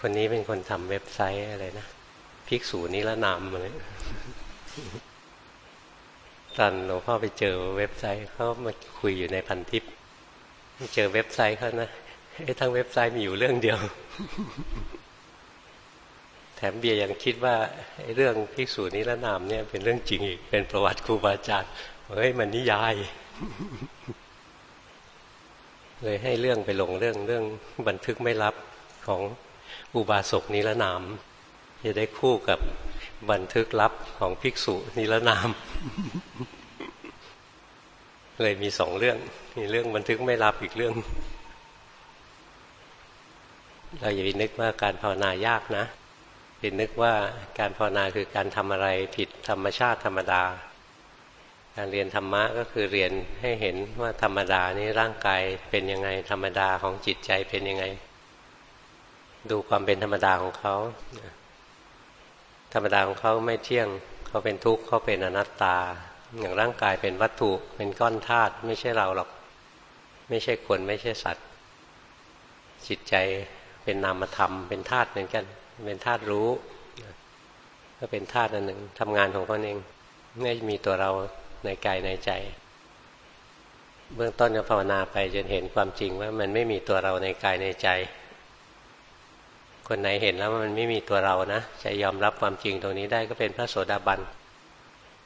คนนี้เป็นคนทำเว็บไซต์อะไรนะภิกษุนิรนามอะไรตอนหลวงพ่อไปเจอเว็บไซต์เขามาคุยอยู่ในพันทิปเจอเว็บไซต์เขานะไอ้ทั้งเว็บไซต์มีอยู่เรื่องเดียว แถมเบียยังคิดว่าไอ้เรื่องภิกษุนิรนามเนี่ยเป็นเรื่องจริงอีกเป็นประวัติครูบาอาจารย์เฮ้ยมันนิยายเลยให้เรื่องไปลงเรื่องเรื่องบันทึกไม่ลับของ อุบาสกนิรนามจะได้คู่กับบันทึกลับของภิกษุนิรนาม เลยมีสองเรื่องมีเรื่องบันทึกไม่ลับอีกเรื่อง เราอย่าไปนึกว่าการภาวนายากนะไปนึกว่าการภาวนาคือการทำอะไรผิดธรรมชาติธรรมดา การเรียนธรรมะก็คือเรียนให้เห็นว่าธรรมดานี่ร่างกายเป็นยังไงธรรมดาของจิตใจเป็นยังไง ดูความเป็นธรรมดาของเขาธรรมดาของเขาไม่เที่ยง เขาเป็นทุกข์เขาเป็นอนัตตา อย่างร่างกายเป็นวัตถุเป็นก้อนธาตุไม่ใช่เราหรอก ไม่ใช่คนไม่ใช่สัตว์ จิตใจเป็นนามธรรม เป็นธาตุเหมือนกัน เป็นธาตุรู้ ก็เป็นธาตุอันหนึ่งทำงานของเขาเองไม่มีตัวเราในกายในใจ เบื้องต้นก็ภาวนาไปจนเห็นความจริงว่ามันไม่มีตัวเราในกายในใจ คนไหนเห็นแล้วมันไม่มีตัวเรานะจะยอมรับความจริงตรงนี้ได้ก็เป็นพระโสดาบัน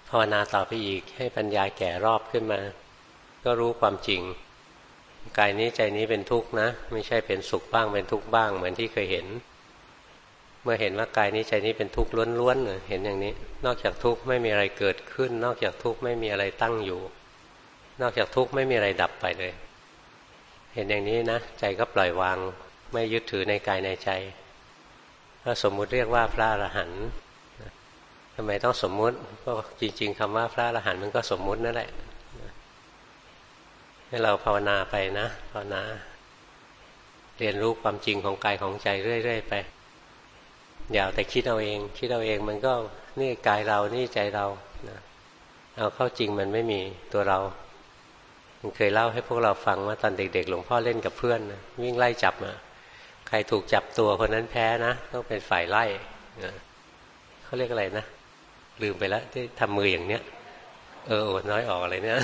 ภาวนาต่อไปอีกให้ปัญญาแก่รอบขึ้นมา ก็รู้ความจริงกายนี้ใจนี้เป็นทุกข์นะ ไม่ใช่เป็นสุขบ้างเป็นทุกข์บ้าง เหมือนที่เคยเห็น เมื่อเห็นว่ากายนี้ใจนี้เป็นทุกข์ล้วนๆเห็นอย่างนี้ นอกจากทุกข์ไม่มีอะไรเกิดขึ้น นอกจากทุกข์ไม่มีอะไรตั้งอยู่ นอกจากทุกข์ไม่มีอะไรดับไปเลย เห็นอย่างนี้นะ ใจก็ปล่อยวางไม่ยึดถือในกายในใจ ก็สมมุติเรียกว่าพระอรหันต์ทำไมต้องสมมุติก็จริง ๆคำว่าพระอรหันต์มันก็สมมุตินั่นแหละให้เราภาวนาไปนะภาวนาเรียนรู้ความจริงของกายของใจเรื่อย ๆ ไปอย่าแต่คิดเอาเอง คิดเอาเองมันก็นี่กายเรานี่ใจเรานะเอาเข้าจริงมันไม่มีตัวเรามันเคยเล่าให้พวกเราฟังว่าตอนเด็ก ๆ หลวงพ่อเล่นกับเพื่อนนะวิ่งไล่จับมา ใครถูกจับตัวคนนั้นแพ้นะต้องเป็นฝ่ายไล่เขาเรียกอะไรนะ ลืมไปแล้วที่ทำมืออย่างเนี้ย เอออดน้อยออกอะไรเนี่ย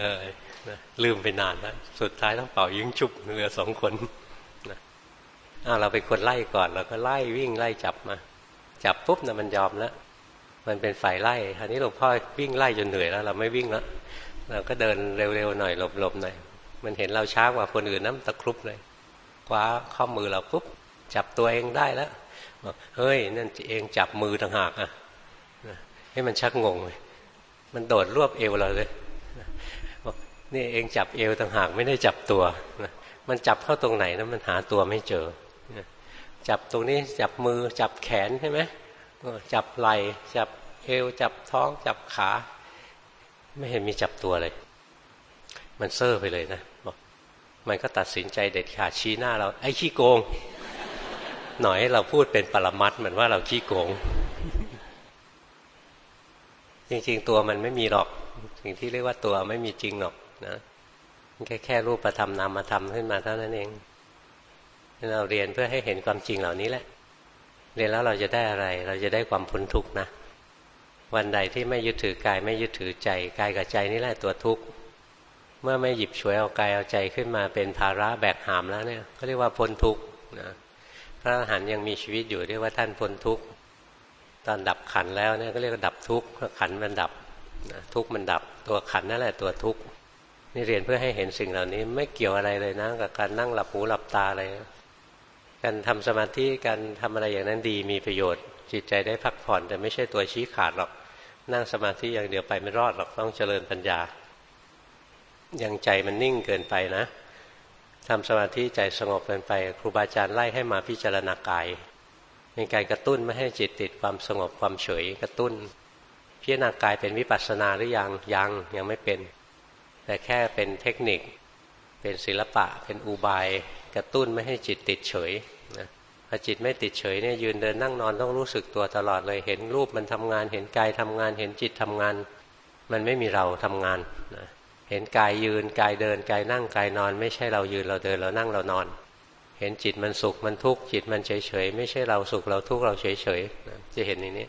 เออลืมไปนานแล้วสุดท้ายต้องเป่ายิงชุบเหลือสองคนอ้าวเราเป็นคนไล่ก่อนเราก็ไล่วิ่งไล่จับมา จับปุ๊บนะมันยอมแล้วมันเป็นฝ่ายไล่คราวนี้หลวงพ่อวิ่งไล่จนเหนื่อยแล้ว เราไม่วิ่งแล้วเราก็เดินเร็วๆหน่อยหลบๆหน่อย มันเห็นเราช้ากว่าคนอื่นน้ำตะครุบเลยคว้าข้อมือเราปุ๊บจับตัวเองได้แล้วบอกเฮ้ยนั่นเองจับมือต่างหากอะให้มันชักงงเลยมันโดดรวบเอวเราเลยบอกนี่เองจับเอวต่างหากไม่ได้จับตัวมันจับเข้าตรงไหนนะมันหาตัวไม่เจอจับตรงนี้จับมือจับแขนใช่ไหมจับไหล่จับเอวจับท้องจับขา ไม่เห็นมีจับตัวเลย มันเซอร์ไปเลยนะบอกมันก็ตัดสินใจเด็ดขาดชี้หน้าเรา ไอ้ขี้โกง หน่อยเราพูดเป็นปรมัดเหมือนว่าเราขี้โกง จริงๆ ตัวมันไม่มีหรอก สิ่งที่เรียกว่าตัวไม่มีจริงหรอกนะแค่แค่รูปธรรมนามธรรมขึ้นมาเท่านั้นเอง เราเรียนเพื่อให้เห็นความจริงเหล่านี้แหละ เรียนแล้วเราจะได้อะไร เราจะได้ความพ้นทุกข์นะ วันใดที่ไม่ยึดถือกายไม่ยึดถือใจกายกับใจนี่แหละตัวทุกข์ เมื่อไม่หยิบฉวยเอากายเอาใจขึ้นมาเป็นภาระแบกหามแล้วเนี่ยเขาเรียกว่าพ้นทุกข์นะพระอรหันต์ยังมีชีวิตอยู่เรียกว่าท่านพ้นทุกข์ตอนดับขันแล้วเนี่ยก็เรียกว่าดับทุกข์ขันมันดับนะทุกข์มันดับตัวขันนั่นแหละตัวทุกข์นี่เรียนเพื่อให้เห็นสิ่งเหล่านี้ไม่เกี่ยวอะไรเลยนะกับการนั่งหลับหูหลับตาอะไรการทำสมาธิการทำอะไรอย่างนั้นดีมีประโยชน์ จิตใจได้พักผ่อน แต่ไม่ใช่ตัวชี้ขาดหรอกนั่งสมาธิอย่างเดียวไปไม่รอดหรอกต้องเจริญปัญญา ยังใจมันนิ่งเกินไปนะทำสมาธิใจสงบเกินไป ครูบาอาจารย์ไล่ให้มาพิจารณากายเป็นการกระตุ้นไม่ให้จิตติดความสงบความเฉยกระตุ้น พิจารณากายเป็นวิปัสสนาหรือยังยังยังไม่เป็น แต่แค่เป็นเทคนิค เป็นศิลปะ เป็นอุบาย กระตุ้นไม่ให้จิตติดเฉยนะพอจิตไม่ติดเฉยเนี่ยยืนเดินนั่งนอนต้องรู้สึกตัวตลอดเลยเห็นรูปมันทำงาน เห็นกายทำงาน เห็นจิตทำงาน มันไม่มีเราทำงานนะ เห็นกายยืนกายเดินกายนั่งกายนอน ไม่ใช่เรายืนเราเดินเรานั่งเรานอน เห็นจิตมันสุขมันทุกข์จิตมันเฉยเฉยไม่ใช่เราสุขเราทุกข์เราเฉยเฉยจะเห็นอย่างนี้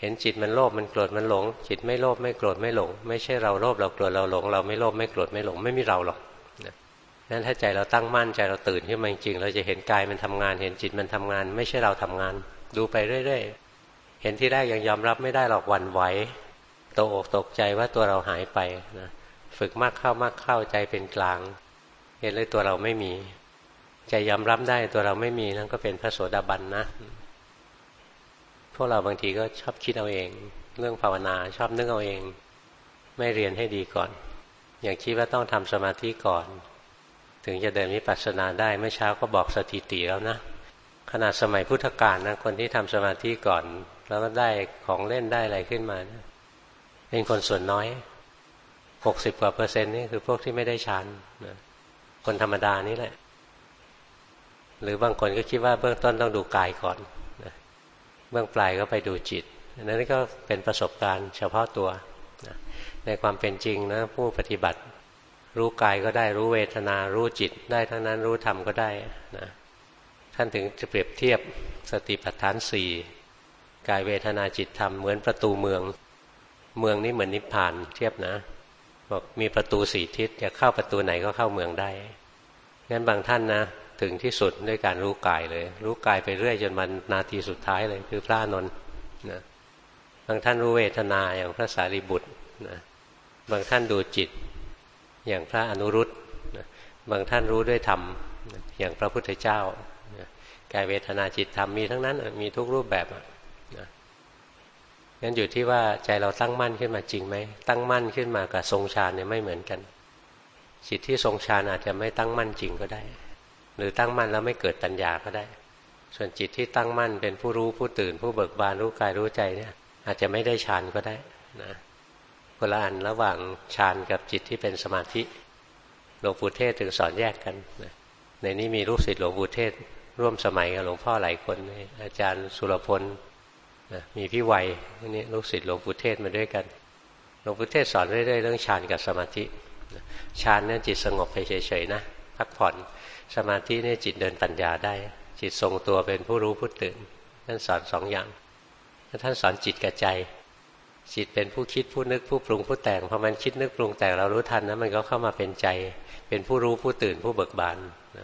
เห็นจิตมันโลภมันโกรธมันหลง จิตไม่โลภไม่โกรธไม่หลง ไม่ใช่เราโลภเราโกรธเราหลง เราไม่โลภไม่โกรธไม่หลงไม่มีเราหรอกนั้นถ้าใจเราตั้งมั่นใจเราตื่นขึ้นมาจริงเราจะเห็นกายมันทำงาน เห็นจิตมันทำงาน ไม่ใช่เราทำงาน ดูไปเรื่อยๆเห็นที่แรกยังยอมรับไม่ได้หรอกวันไหวตกอกตกใจว่าตัวเราหายไปนะ ฝึกมากเข้ามากเข้าใจเป็นกลาง เห็นเลยตัวเราไม่มี ใจยอมรับได้ตัวเราไม่มีนั่นก็เป็นพระโสดาบันนะ พวกเราบางทีก็ชอบคิดเอาเอง เรื่องภาวนาชอบนึกเอาเอง ไม่เรียนให้ดีก่อน อย่างคิดว่าต้องทำสมาธิก่อน ถึงจะเดินวิปัสสนาได้เมื่อเช้าก็บอกสถิติแล้วนะขนาดสมัยพุทธกาลนะคนที่ทำสมาธิก่อน แล้วก็ได้ของเล่นได้อะไรขึ้นมานะเป็นคนส่วนน้อย หกสิบกว่าเปอร์เซ็นต์นี่คือพวกที่ไม่ได้ฌานนะคนธรรมดานี่แหละ หรือบางคนก็คิดว่าเบื้องต้นต้องดูกายก่อนนะเบื้องปลายก็ไปดูจิตนนั้นก็เป็นประสบการณ์เฉพาะตัวนะในความเป็นจริงนะผู้ปฏิบัติ รู้กายก็ได้รู้เวทนา รู้จิต ได้ทั้งนั้นรู้ธรรมก็ได้นะท่านถึงจะเปรียบเทียบสติปัฏฐานสี่กายเวทนาจิตธรรมเหมือนประตูเมือง เมืองนี้เหมือนนิพพานเทียบนะ บอกมีประตูสี่ทิศจะเข้าประตูไหนก็เข้าเมืองได้ งั้นบางท่านนะ ถึงที่สุดด้วยการรู้กายเลย รู้กายไปเรื่อยจนมันนาทีสุดท้ายเลย คือพระนนท์นะบางท่านรู้เวทนาอย่างพระสารีบุตรนะบางท่านดูจิตอย่างพระอนุรุตนะบางท่านรู้ด้วยธรรมอย่างพระพุทธเจ้ากายเวทนาจิตธรรมมีทั้งนั้นมีทุกรูปแบบนะ งั้นอยู่ที่ว่าใจเราตั้งมั่นขึ้นมาจริงไหมตั้งมั่นขึ้นมากับทรงฌานเนี่ยไม่เหมือนกันจิตที่ทรงฌานอาจจะไม่ตั้งมั่นจริงก็ได้ หรือตั้งมั่นแล้วไม่เกิดปัญญาก็ได้ ส่วนจิตที่ตั้งมั่นเป็นผู้รู้ผู้ตื่น ผู้เบิกบานรู้กายรู้ใจเนี่ย อาจจะไม่ได้ฌานก็ได้นะคนละอันระหว่างฌานกับจิตที่เป็นสมาธิหลวงปู่เทศถึงสอนแยกกันนะในนี้มีรูปศิษย์หลวงปู่เทศร่วมสมัยกับหลวงพ่อหลายคน อาจารย์สุรพล มีพี่วัยนี่ลูกศิษย์หลวงปู่เทศมาด้วยกันหลวงปู่เทศสอนเรื่อยๆเรื่องฌานกับสมาธิฌานเนี่ยจิตสงบไปเฉยๆนะพักผ่อนสมาธิเนี่ยจิตเดินปัญญาได้ จิตทรงตัวเป็นผู้รู้ผู้ตื่นท่านสอนสองอย่างท่านสอนจิตกับใจ จิตเป็นผู้คิดผู้นึกผู้ปรุงผู้แต่งพอมันคิดนึกปรุงแต่งเรารู้ทันนะมันก็เข้ามาเป็นใจ เป็นผู้รู้ผู้ตื่นผู้เบิกบานน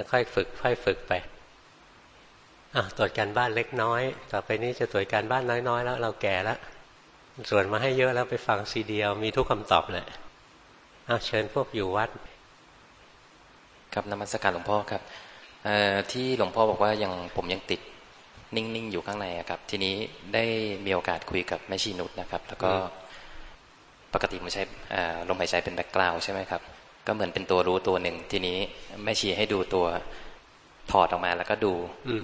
ะค่อยฝึกค่อยฝึกไป ตรวจการบ้านเล็กน้อย ต่อไปนี้จะตรวจการบ้านน้อยๆ แล้ว เราแก่แล้วส่วนมาให้เยอะแล้วไปฟังซีเดียวมีทุกคำตอบแหละเอาเชิญพวกอยู่วัดครับนมัสการหลวงพ่อครับที่หลวงพ่อบอกว่ายังผมยังติดนิ่งๆอยู่ข้างในครับ ทีนี้ได้มีโอกาสคุยกับแม่ชีนุชนะครับ แล้วก็ปกติผมใช้ลมหายใจเป็นแบ็กกราวใช่ไหมครับ ก็เหมือนเป็นตัวรู้ตัวหนึ่ง ทีนี้แม่ชีให้ดูตัว ถอดออกมาแล้วก็ดู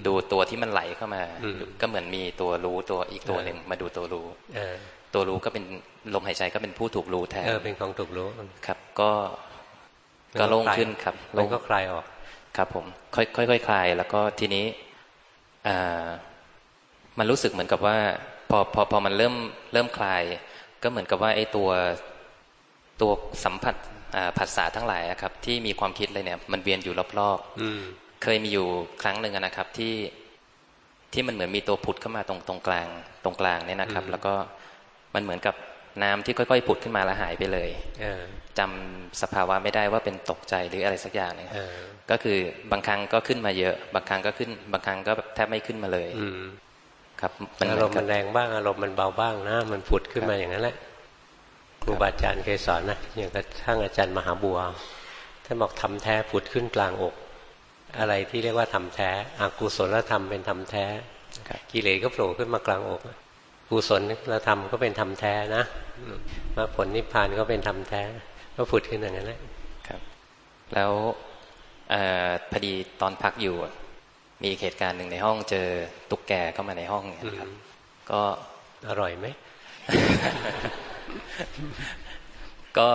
ดูตัวที่มันไหลเข้ามา ก็เหมือนมีตัวรู้ตัวอีกตัวหนึ่งมาดูตัวรู้ตัวรู้ก็เป็นลมหายใจก็เป็นผู้ถูกรู้แทนเป็นของถูกรู้ครับ ก็ก็โล่งขึ้นครับมันก็คลายออก ครับ ผมค่อยค่อยคลาย แล้วก็ทีนี้อ่ามันรู้สึกเหมือนกับว่า พอพอพอมันเริ่มเริ่มคลาย ก็เหมือนกับว่าไอ้ตัวตัวสัมผัสผัสสะทั้งหลายครับ ที่มีความคิดอะไรเนี่ย มันเวียนอยู่รอบๆ เคยมีอยู่ครั้งหนึ่งนะครับ ที่ที่มันเหมือนมีตัวผุดเข้ามาตรงตรงกลาง ตรงกลางเนี่ยนะครับ แล้วก็มันเหมือนกับน้ำที่ค่อยๆผุดขึ้นมาแล้วหายไปเลยจำสภาวะไม่ได้ว่าเป็นตกใจหรืออะไรสักอย่างเนี่ยก็คือบางครั้งก็ขึ้นมาเยอะ บางครั้งก็ขึ้น บางครั้งก็แทบไม่ขึ้นมาเลยครับอารมณ์มันแรงบ้างอารมณ์มันเบาบ้างนะ มันผุดขึ้นมาอย่างนั้นแหละครูบาอาจารย์เคยสอนนะอย่างกระทั่งอาจารย์มหาบัวท่านบอกทำแท้ผุดขึ้นกลางอก อะไรที่เรียกว่าทำแท้อกุศลธรรมเป็นธรรมแท้ กิเลสก็โผล่ขึ้นมากลางอกกุศลธรรมก็เป็นธรรมแท้นะมาผลนิพพานก็เป็นธรรมแท้ ก็ผุดขึ้นอย่างนั้นแหละครับ แล้วอพอดีตอนพักอยู่ มีเหตุการณ์หนึ่งในห้องเจอตุ๊กแกเข้ามาในห้องเนี่ยครับ ก็อร่อยไหมก็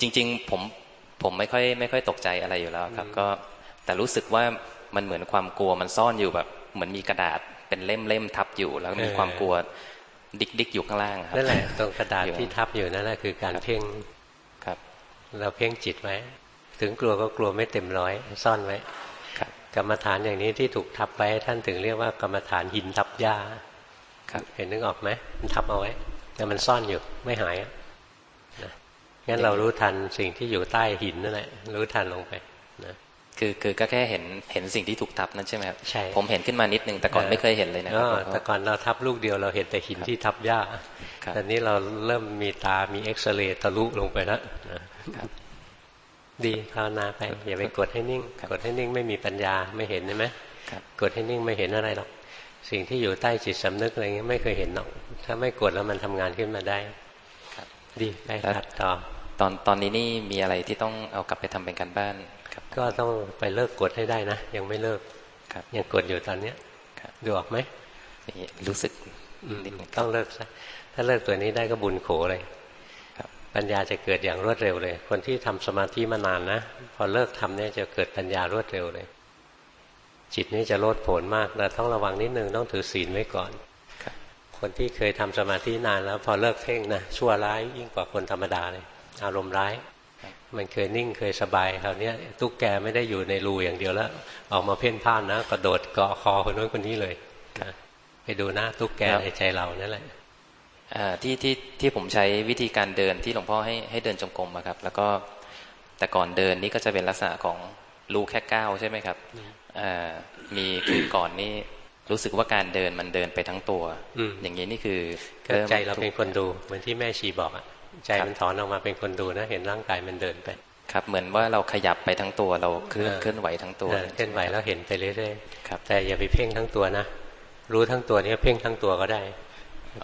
จริง ๆ ผมผมไม่ค่อยไม่ค่อยตกใจอะไรอยู่แล้วครับ ก็ แต่รู้สึกว่ามันเหมือนความกลัวมันซ่อนอยู่แบบ เหมือนมีกระดาษเป็นเล่มๆทับอยู่ แล้วมีความกลัวดิกดิกอยู่ข้างล่างครับนั่นแหละตรงกระดาษที่ทับอยู่นั่นแหละคือการเพ่งครับ เราเพ่งจิตไว้ ถึงกลัวก็กลัวไม่เต็มร้อย ซ่อนไว้ครับกรรมฐานอย่างนี้ที่ถูกทับไว้ท่านถึงเรียกว่ากรรมฐานหินทับหญ้าครับเห็นนึกออกไหมมันทับเอาไว้แต่มันซ่อนอยู่ไม่หายอะนะงั้นเรารู้ทันสิ่งที่อยู่ใต้หินนั่นแหละรู้ทันลงไปนะ คือคือก็แค่เห็นเห็นสิ่งที่ถูกทับนั่นใช่ไหมครับใช่ผมเห็นขึ้นมานิดนึงแต่ก่อนไม่เคยเห็นเลยนะคเอรับอหลวงพ่แต่อก่อนเราทับลูกเดียวเราเห็นแต่หินที่ทับหญ้าครับตอนนี้เราเริ่มมีตามีเอ็กซเรย์ทะลุลงไปแล้วนะดีภาวนาไปอย่าไปกดให้นิ่ง กดให้นิ่งไม่มีปัญญาไม่เห็นใช่ไหมครับกดให้นิ่งไม่เห็นอะไรหรอกสิ่งที่อยู่ใต้จิตสำนึกอะไรเงี้ยไม่เคยเห็นหรอก ถ้าไม่กดแล้วมันทำงานขึ้นมาได้ครับดีไปถัดต่อตอนตอนนี้นี่มีอะไรที่ต้องเอากลับไปทำเป็นการบ้านครับ ก็ต้องไปเลิกกดให้ได้นะ ยังไม่เลิกครับยังกดอยู่ตอนเนี้ยครับดูออกไหมนี่รู้สึกอืมนิดนึงต้องเลิกซะถ้าเลิกตัวนี้ได้ก็บุญโขเลยครับปัญญาจะเกิดอย่างรวดเร็วเลย คนที่ทำสมาธิมานานนะ พอเลิกทำเนี่ยจะเกิดปัญญารวดเร็วเลย จิตนี่จะโลดโผนมากแต่ต้องระวังนิดนึงต้องถือศีลไว้ก่อนครับคนที่เคยทำสมาธินานแล้ว พอเลิกเพ่งนะชั่วร้ายยิ่งกว่าคนธรรมดาเลย อารมณ์ร้าย มันเคยนิ่งเคยสบายคราวเนี้ยตุ๊กแกไม่ได้อยู่ในรูอย่างเดียวแล้ว ออกมาเพ่นพ่านนะกระโดดเกาะคอคนนู้นคนนี้เลยนะไปดูหน้าตุ๊กแกในใจเรานั่นแหละอ่าที่ที่ที่ผมใช้วิธีการเดินที่หลวงพ่อให้ให้เดินจงกรมอะครับ แล้วก็แต่ก่อนเดินนี่ก็จะเป็นลักษณะของรูแค่ก้าวใช่ไหมครับอ่ามีคือก่อนนี่รู้สึกว่าการเดินมันเดินไปทั้งตัวอืมอย่างนี้นี่คือก็ใจเราเป็นคนดูเหมือนที่แม่ชีบอกอะ ใจครับมันถอนออกมาเป็นคนดูนะ เห็นร่างกายมันเดินไป ครับ เหมือนว่าเราขยับไปทั้งตัวเราเคลื่อนเออเคลื่อนไหวทั้งตัวเออเคลื่อนไหวแล้วเห็นไปเรื่อยครับๆแต่อย่าไปเพ่งทั้งตัวนะรู้ทั้งตัวนี้เพ่งทั้งตัวก็ได้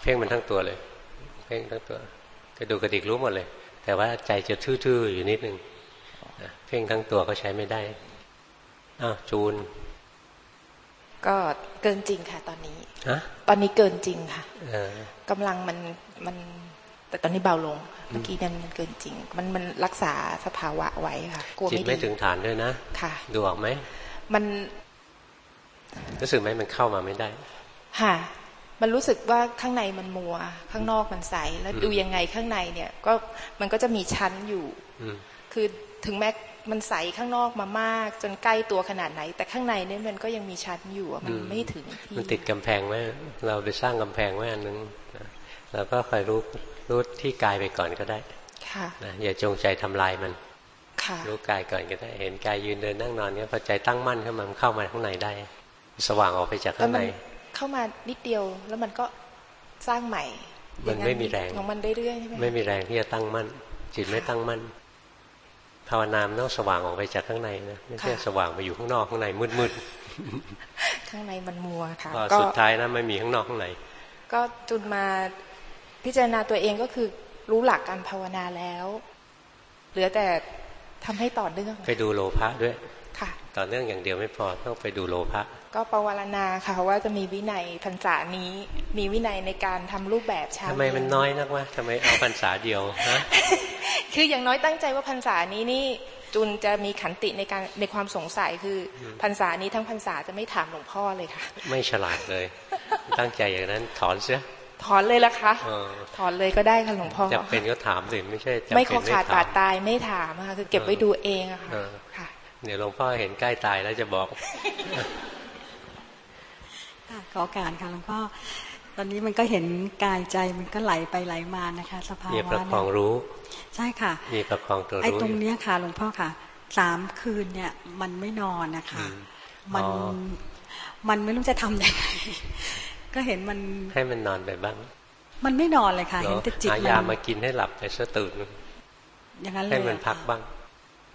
เพ่งมันทั้งตัวเลย เพ่งทั้งตัวกระดูกกระดิกรู้หมดเลย แต่ว่าใจจะทื่อๆอยู่นิดนึงนะเพ่งทั้งตัวก็ใช้ไม่ได้อ้าวจูน ก็เกินจริงค่ะ ตอนนี้ฮะตอนนี้เกินจริงค่ะเออกำลังมันมัน แต่ตอนนี้เบาลง เมื่อกี้นั้นมันเกินจริง มันมันรักษาสภาวะไว้ค่ะกลัวจิตไม่ไม่ดีถึงฐานด้วยนะค่ะ ดูออกไหมมันรู้สึกไหมมันเข้ามาไม่ได้ ค่ะ มันรู้สึกว่าข้างในมันมัว ข้างนอกมันใส แล้วอืมดูยังไงข้างในเนี่ย ก็มันก็จะมีชั้นอยู่อืมคือถึงแม้มันใสข้างนอกมามาก จนใกล้ตัวขนาดไหน แต่ข้างในเนี่ยมันก็ยังมีชั้นอยู่อะมันไม่ถึงที่มันติดกำแพงไว้เราไปสร้างกำแพงไว้อันนึงนะเราก็คอยรู้ รู้ที่กายไปก่อนก็ได้ค่ะนะอย่าจงใจทำลายมันค่ะรู้กายก่อนก็ได้ เห็นกายยืนเดินนั่งนอนเนี่ยพอใจตั้งมั่นขึ้นมามันเข้ามาข้างในได้ สว่างออกไปจากแล้ข้าวงมัในนเข้ามานิดเดียวแล้วมันก็สร้างใหม่ มันไม่มีแรงของมันเรื่อยๆใช่ไหมคะไม่มีแรงที่จะตั้งมั่น จิตไม่ตั้งมั่นภาวนามนต้องสว่างออกไปจากข้างในนะไม่ใช่สว่างไปอยู่ข้างนอกข้างในมืดข้างในมันมัวค่ะๆพอก็สุดท้ายนะไม่มีข้างนอกข้างในก็จุนมา พิจารณาตัวเองก็คือรู้หลักการภาวนาแล้ว เหลือแต่ทำให้ต่อเนื่อง ไปดูโลภะด้วยค่ะ ต่อเนื่องอย่างเดียวไม่พอต้องไปดูโลภะก็ปวารณาค่ะว่าจะมีวินัยพรรษานี้ มีวินัยในการทำรูปแบบเช้าทำไมมันน้อยนักวะทำไมเอาพรรษาเดียวฮะคืออย่างน้อยตั้งใจว่าพรรษานี้นี่จุนจะมีขันติในการในความสงสัยคืออพรรษานี้ทั้งพรรษาจะไม่ถามหลวงพ่อเลยค่ะ ไม่ฉลาดเลย ตั้งใจอย่างนั้นถอนเสีย ถอนเลยละคะเออถอนเลยก็ได้ค่ะหลวงพ่อจะเป็นก็ถามสิไม่ใช่จะไม่เป็นขอขาดถาบามดตายไม่ถามอะค่ะคือเก็บไว้ดูเองอะค่ะเออค่ะเดี๋ยวหลวงพ่อเห็นใกล้ตายแล้วจะบอกค่ะขอการค่ะหลวงพ่อตอนนี้มันก็เห็นกายใจมันก็ไหลไปไหลมานะคะ สภามีวะประคเนี่องยรู้ ใช่ค่ะ มีประคองตัวไอ้รู้ตรองยู่เนี้ยค่ะหลวงพ่อค่ะสามคืนเนี่ยมันไม่นอนนะคะอืมมันอ๋อมันไม่รู้จะทำยังไง ก็เห็นมัน ให้มันนอนไปบ้าง มันไม่นอนเลยค่ะ เห็นแต่จิตหามัยามากินให้หลับไปซะตื่นอย่างนั้นเลยให้มันอะพักบ้าง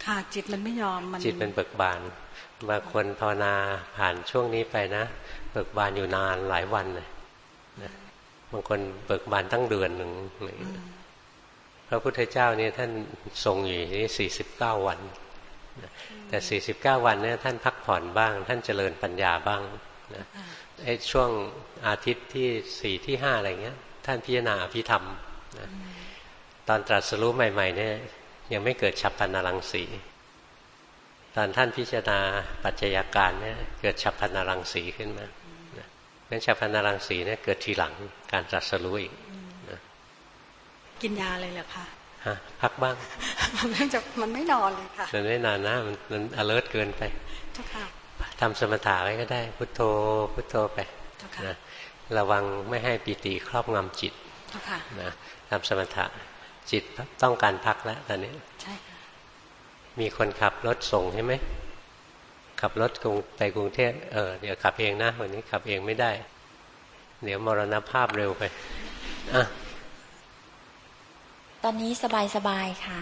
ค่ะจิตมันไม่ยอมมันจิตมันเบิกบานบางคนภาวนาผ่านช่วงนี้ไปนะ เบิกบานอยู่นานหลายวันเลยนะบางคนเบิกบานตั้งเดือนหนึ่งอะไรอย่างเงี้ยพระพุทธเจ้าเนี่ยท่านทรงอยู่ที่สี่สิบเก้าวันนะแต่สี่สิบเก้าวันเนี่ยท่านพักผ่อนบ้าง ท่านเจริญปัญญาบ้างนะไอ้ช่วง อาทิตย์ที่สี่ที่ห้าอะไรเงี้ย ท่านพิจารณาอภิธรรมนะตอนตรัสรู้ใหม่ ๆ เนี่ย ยังไม่เกิดฉับพันนรังสี ตอนท่านพิจารณาปัจจัยการเนี่ยเกิดฉับพันนรังสีขึ้นมานั้นฉับพันนรังสีเนี่ยเกิดทีหลังการตรัสรู้อีกกินยาเลยเหรอคะฮะพักบ้าง มันจะมันไม่นอนเลยค่ะ มันไม่นานนะ มันมัน alert เกินไป เจ้าค่ะทำสมถะไว้ก็ได้ พุทโธ พุทโธไปนะ ระวังไม่ให้ปิติครอบงำจิตนะทำสมถะจิตต้องการพักแล้วตอนนี้ใช่ค่ะมีคนขับรถส่งใช่ไหมขับรถกรุงไปกรุงเทพเออเดี๋ยวขับเองนะวันนี้ขับเองไม่ได้ เดี๋ยวมรณภาพเร็วไปอะตอนนี้สบายสบายค่ะ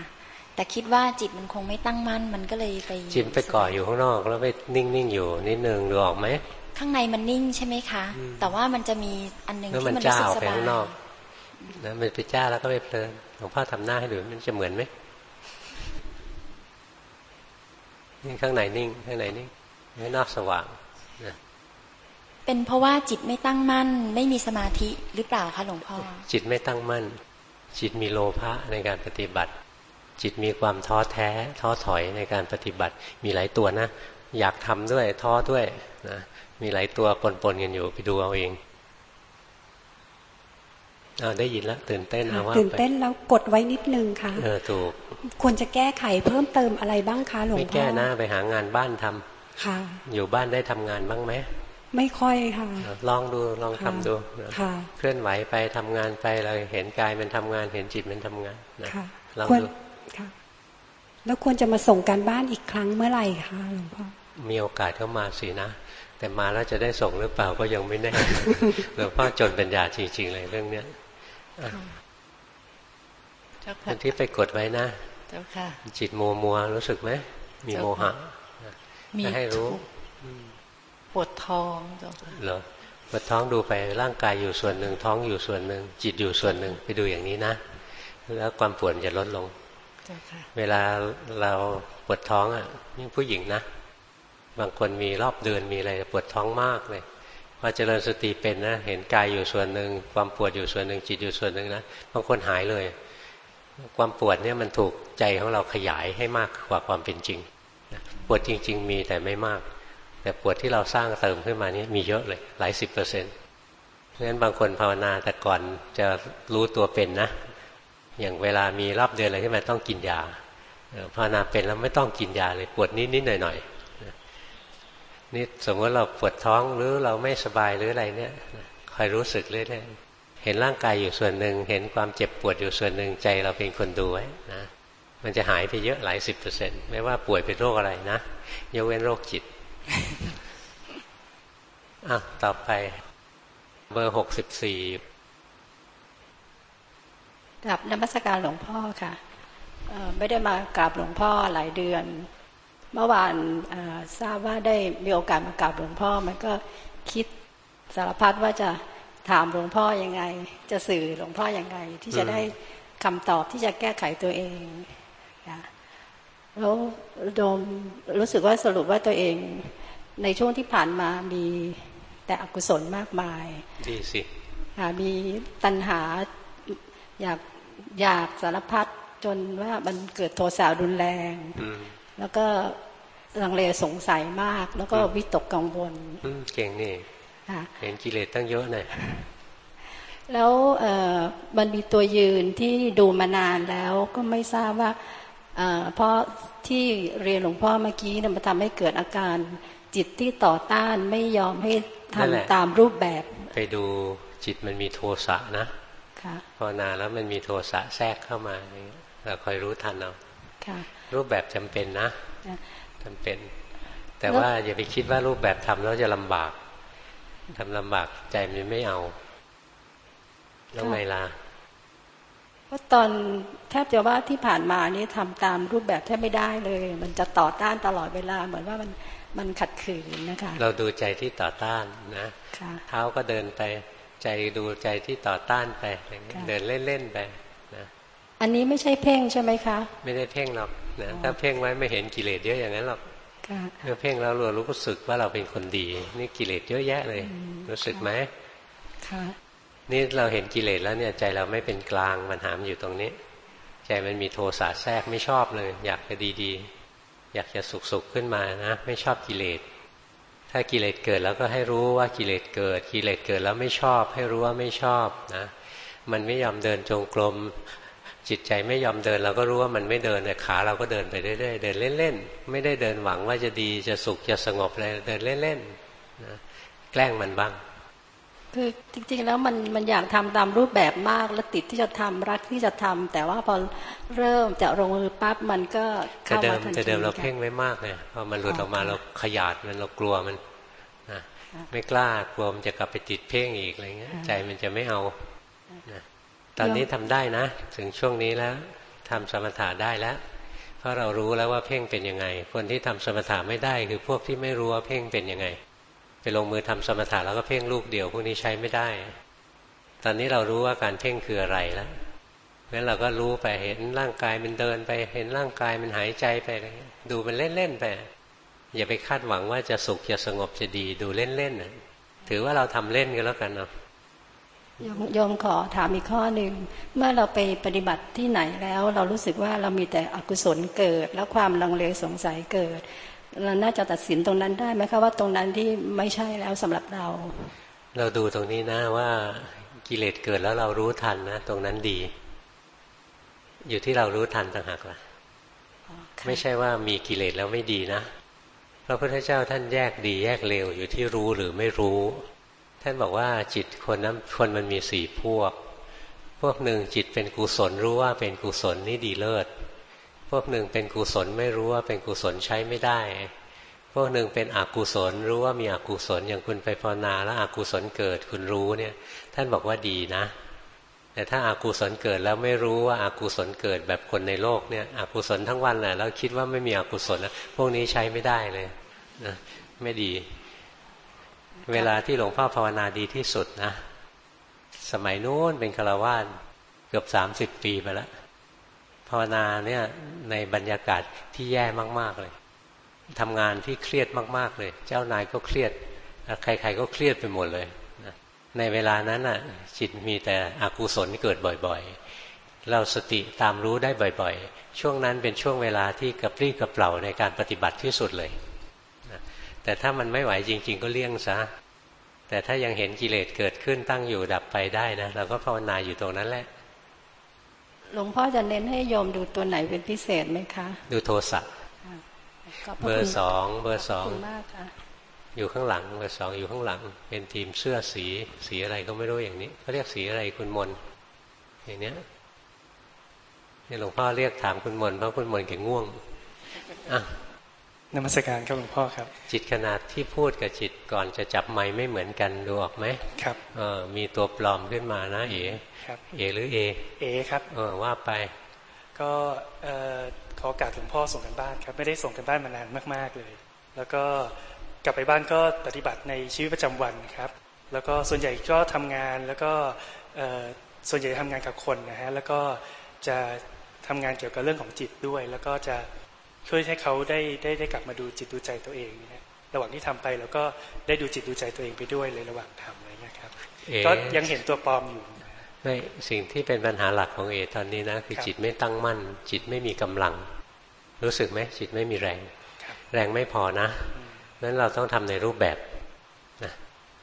แต่คิดว่าจิตมันคงไม่ตั้งมั่นมันก็เลยไปจิตไปเกาะอยู่ข้างนอก แล้วไปนิ่งๆอยู่นิดนึงดูออกไหม ข้างในมันนิ่งใช่ไหมคะ แต่ว่ามันจะมีอันหนึ่งที่มันรู้สึกสบายนะมันไปจ้าแล้วก็ไปเพลินหลวงพ่อทำหน้าให้ดูมันจะเหมือนไหมนี่ข้างในนิ่งข้างในนิ่งข้างนอกสว่างนะเป็นเพราะว่าจิตไม่ตั้งมั่น ไม่มีสมาธิหรือเปล่าคะหลวงพ่อจิตไม่ตั้งมั่น จิตมีโลภะในการปฏิบัติ จิตมีความท้อแท้ท้อถอยในการปฏิบัติมีหลายตัวนะอยากทำด้วยท้อด้วยนะ มีหลายตัวปนๆกันอยู่ไปดูเอาเองอาได้ยินแล้วตื่นเต้นนะว่าตื่นเต้นแล้วกดไว้นิดนึงค่ะเออถูก ควรจะแก้ไขเพิ่มเติมอะไรบ้างคะหลวงพ่อไม่แก้นะไปหางานบ้านทำค่ะ อยู่บ้านได้ทำงานบ้างไหมไม่ค่อยค่ะ ลองดูลองทำดูค่ะ เคลื่อนไหวไปทำงานไปเราเห็นกายมันทำงานเห็นจิตมันทำงานนะลองดูค่ะแล้วควรจะมาส่งการบ้านอีกครั้งเมื่อไหร่คะหลวงพ่อมีโอกาสเข้ามาสินะ แต่มาแล้วจะได้ส่งหรือเปล่าก็ยังไม่แน่หลวงพ่อจนปัญญาจริง ๆ เลยเรื่องเนี้ยคนที่ไปกดไว้นะจิตมัวมัวรู้สึกไหมมีโมหะมีให้รู้ปวดท้องจ้ะเหรอปวดท้องดูไปร่างกายอยู่ส่วนหนึ่งท้องอยู่ส่วนหนึ่ง จิตอยู่ส่วนหนึ่งไปดูอย่างนี้นะแล้วความปวดจะลดลงเวลาเราปวดท้องอะนี่ผู้หญิงนะ บางคนมีรอบเดือนมีอะไรปวดท้องมากเลยพอเจริญสติเป็นนะ เห็นกายอยู่ส่วนหนึ่งความปวดอยู่ส่วนหนึ่งจิตอยู่ส่วนหนึ่งนะบางคนหายเลย ความปวดเนี่ยมันถูกใจของเราขยายให้มากกว่าความเป็นจริงปวดจริง ๆ มีแต่ไม่มาก แต่ปวดที่เราสร้างเติมขึ้นมานี่มีเยอะเลยหลายสิบเปอร์เซ็นต์เพราะฉะนั้นบางคนภาวนาแต่ก่อนจะรู้ตัวเป็นนะ อย่างเวลามีรอบเดือนอะไรขึ้นมาต้องกินยาภาวนาเป็นแล้วไม่ต้องกินยาเลยปวดนิดๆหน่อยๆ นี่สมมติเราปวดท้องหรือเราไม่สบายหรืออะไรเนี่ยคอยรู้สึกเรื่อยๆเห็นร่างกายอยู่ส่วนหนึ่ง เห็นความเจ็บปวดอยู่ส่วนหนึ่งใจเราเป็นคนดูไว้นะมันจะหายไปเยอะหลายสิบเปอร์เซ็นต์ไม่ว่าป่วยเป็นโรคอะไรนะยกเว้นโรคจิตอะต่อไป เบอร์หกสิบสี่กลับนมัสการหลวงพ่อค่ะไม่ได้มากราบหลวงพ่อหลายเดือน เมื่อวานทราบว่าได้มีโอกาสมากราบหลวงพ่อ มันก็คิดสารพัดว่าจะถามหลวงพ่อยังไง จะสื่อหลวงพ่อยังไง ที่จะได้คำตอบที่จะแก้ไขตัวเองแล้วโดมรู้สึกว่าสรุปว่าตัวเอง ในช่วงที่ผ่านมามีแต่อกุศลมากมายดีสิมีตัณหาอยากอยากสารพัดจนว่ามันเกิดโทสะรุนแรง แล้วก็ ลังเลสงสัยมาก แล้วก็วิตกกังวลเก่งนี่เห็นกิเลสตั้งเยอะเลยแล้วเออมันมีตัวยืนที่ดูมานานแล้วก็ไม่ทราบว่าเพราะที่เรียนหลวงพ่อเมื่อกี้เนี่ยมันทำให้เกิดอาการจิตที่ต่อต้านไม่ยอมให้ทำตามรูปแบบ ไปดูจิตมันมีโทสะนะพอนานแล้วมันมีโทสะแทรกเข้ามาเราคอยรู้ทันเอารูปแบบจำเป็นนะ จำเป็น แต่ว่าอย่าไปคิดว่ารูปแบบทำแล้วจะลำบากทำลำบากใจมันไม่เอาแล้วไงล่ะเพราะตอนแทบจะว่าที่ผ่านมานี่ทำตามรูปแบบแทบไม่ได้เลย มันจะต่อต้านตลอดเวลา เหมือนว่ามันมันขัดขืนนะคะ เราดูใจที่ต่อต้านนะเท้าก็เดินไปใจดูใจที่ต่อต้านไปเดินเล่นๆไปนะอันนี้ไม่ใช่เพ่งใช่ไหมคะ ไม่ได้เพ่งหรอก นะถ้าเพ่งไว้ไม่เห็นกิเลสเยอะอย่างนั้นหรอกเมื่อเพ่งแล้วเรารู้สึกว่าเราเป็นคนดี นี่กิเลสเยอะแยะเลย รู้สึกไหมค่ะนี่เราเห็นกิเลสแล้วเนี่ยใจเราไม่เป็นกลางมันหามอยู่ตรงนี้ ใจมันมีโทสะแทรกไม่ชอบเลย อยากจะดีๆ อยากจะสุขๆขึ้นมานะ ไม่ชอบกิเลส ถ้ากิเลสเกิดแล้วก็ให้รู้ว่ากิเลสเกิด กิเลสเกิดแล้วไม่ชอบ ให้รู้ว่าไม่ชอบนะ มันไม่ยอมเดินจงกรม จิตใจไม่ยอมเดิน เราก็รู้ว่ามันไม่เดินแต่ขาเราก็เดินไปเรื่อยๆเดินเล่นๆไม่ได้เดินหวังว่าจะดีจะสุขจะสงบอะไรเดินเล่นๆนะแกล้งมันบ้าง คือจริง ๆ แล้วมันมันอยากทำตามรูปแบบมากแล้วติดที่จะทำรักที่จะทำแต่ว่าพอเริ่มจะลงมือปั๊บมันก็เข้ามาทันทีแต่เดิมเราเพ่งไว้มากเลยพอมันหลุดออกมาเราขยาดมันเรากลัวมันนะไม่กล้ากลัวมันจะกลับไปติดเพ่งอีกอะไรเงี้ยใจมันจะไม่เอานะ ตอนนี้ทำได้นะ ถึงช่วงนี้แล้วทำสมถะได้แล้ว เพราะเรารู้แล้วว่าเพ่งเป็นยังไง คนที่ทำสมถะไม่ได้คือพวกที่ไม่รู้ว่าเพ่งเป็นยังไง ไปลงมือทำสมถะแล้วก็เพ่งลูกเดียวพวกนี้ใช้ไม่ได้ ตอนนี้เรารู้ว่าการเพ่งคืออะไรแล้วงั้นเราก็รู้ไปเห็นร่างกายมันเดินไปเห็นร่างกายมันหายใจไปอะไรดูมันเล่นๆไปอย่าไปคาดหวังว่าจะสุขจะสงบจะดีดูเล่นๆถือว่าเราทำเล่นกันแล้วกันเนาะ ยมขอถามอีกข้อหนึ่งเมื่อเราไปปฏิบัติที่ไหนแล้ว เรารู้สึกว่าเรามีแต่อกุศลเกิด แล้วความลังเลสงสัยเกิด เราน่าจะตัดสินตรงนั้นได้ไหมคะว่าตรงนั้นที่ไม่ใช่แล้วสำหรับเรา เราดูตรงนี้นะว่ากิเลสเกิดแล้วเรารู้ทันนะ ตรงนั้นดี อยู่ที่เรารู้ทันต่างหากล่ะไม่ใช่ว่ามีกิเลสแล้วไม่ดีนะพระพุทธเจ้าท่านแยกดีแยกเลวอยู่ที่รู้หรือไม่รู้ ท่านบอกว่าจิตคนนั้นคนมันมีสี่พวก พวกหนึ่งจิตเป็นกุศลรู้ว่าเป็นกุศลนี่ดีเลิศ พวกหนึ่งเป็นกุศลไม่รู้ว่าเป็นกุศลใช้ไม่ได้ พวกหนึ่งเป็นอกุศลรู้ว่ามีอกุศลอย่างคุณไปภาวนาแล้วอกุศลเกิดคุณรู้เนี่ย ท่านบอกว่าดีนะ แต่ถ้าอากุศลเกิดแล้วไม่รู้ว่าอากุศลเกิดแบบคนในโลกเนี่ยอกุศลทั้งวันแหละแล้วคิดว่าไม่มีอกุศลพวกนี้ใช้ไม่ได้เลยนะไม่ดี เวลาที่หลวงพ่อภาวนาดีที่สุดนะ สมัยนู้นเป็นคารวาสเกือบสามสิบปีไปแล้วภาวนาเนี่ยในบรรยากาศที่แย่มาก ๆเลยทำงานที่เครียดมาก ๆ เลย เจ้านายก็เครียด ใคร ๆ ก็เครียดไปหมดเลยในเวลานั้นอะจิตมีแต่อกุศลเกิดบ่อยๆ เราสติตามรู้ได้บ่อย ๆ ช่วงนั้นเป็นช่วงเวลาที่กระปรี้กระเปร่าในการปฏิบัติที่สุดเลย แต่ถ้ามันไม่ไหวจริง ๆ ก็เลี่ยงซะแต่ถ้ายังเห็นกิเลสเกิดขึ้นตั้งอยู่ดับไปได้นะเราก็ภาวนาอยู่ตรงนั้นแหละหลวงพ่อจะเน้นให้โยมดูตัวไหนเป็นพิเศษไหมคะ ดูโทสะเบอร์สองเบอร์สองอยู่ข้างหลังเบอร์สองอยู่ข้างหลัง เป็นทีมเสื้อสีสีอะไรก็ไม่รู้อย่างนี้เขาเรียกสีอะไรคุณมนอย่างเนี้ยนี่หลวงพ่อเรียกถามคุณมนเพราะคุณมนแกง่วงอะ นมัสการครับหลวงพ่อครับ จิตขนาดที่พูดกับจิตก่อนจะจับไม้ไม่เหมือนกันดูออกไหมครับเออมีตัวปลอมขึ้นมานะเอ๋ครับเอหรือเอเอครับเออว่าไป ก็เออขอการหลวงพ่อส่งกันบ้านครับ ไม่ได้ส่งกันบ้านมานานมากๆเลย แล้วก็กลับไปบ้านก็ปฏิบัติในชีวิตประจำวันครับ แล้วก็ส่วนใหญ่ก็ทำงานแล้วก็ส่วนใหญ่ทำงานกับคนนะฮะแล้วก็จะทำงานเกี่ยวกับเรื่องของจิตด้วย แล้วก็จะ ช่วยให้เขาได้ได้ได้กลับมาดูจิตดูใจตัวเองนะระหว่างที่ทำไปแล้วก็ได้ดูจิตดูใจตัวเองไปด้วยเลยระหว่างทำอะไรเงี้ยครับก็ยังเห็นตัวปลอมอยู่ไม่สิ่งที่เป็นปัญหาหลักของเอตอนนี้นะคือจิตไม่ตั้งมั่น จิตไม่มีกำลัง รู้สึกไหมจิตไม่มีแรง แรงไม่พอนะนั้นเราต้องทำในรูปแบบนะ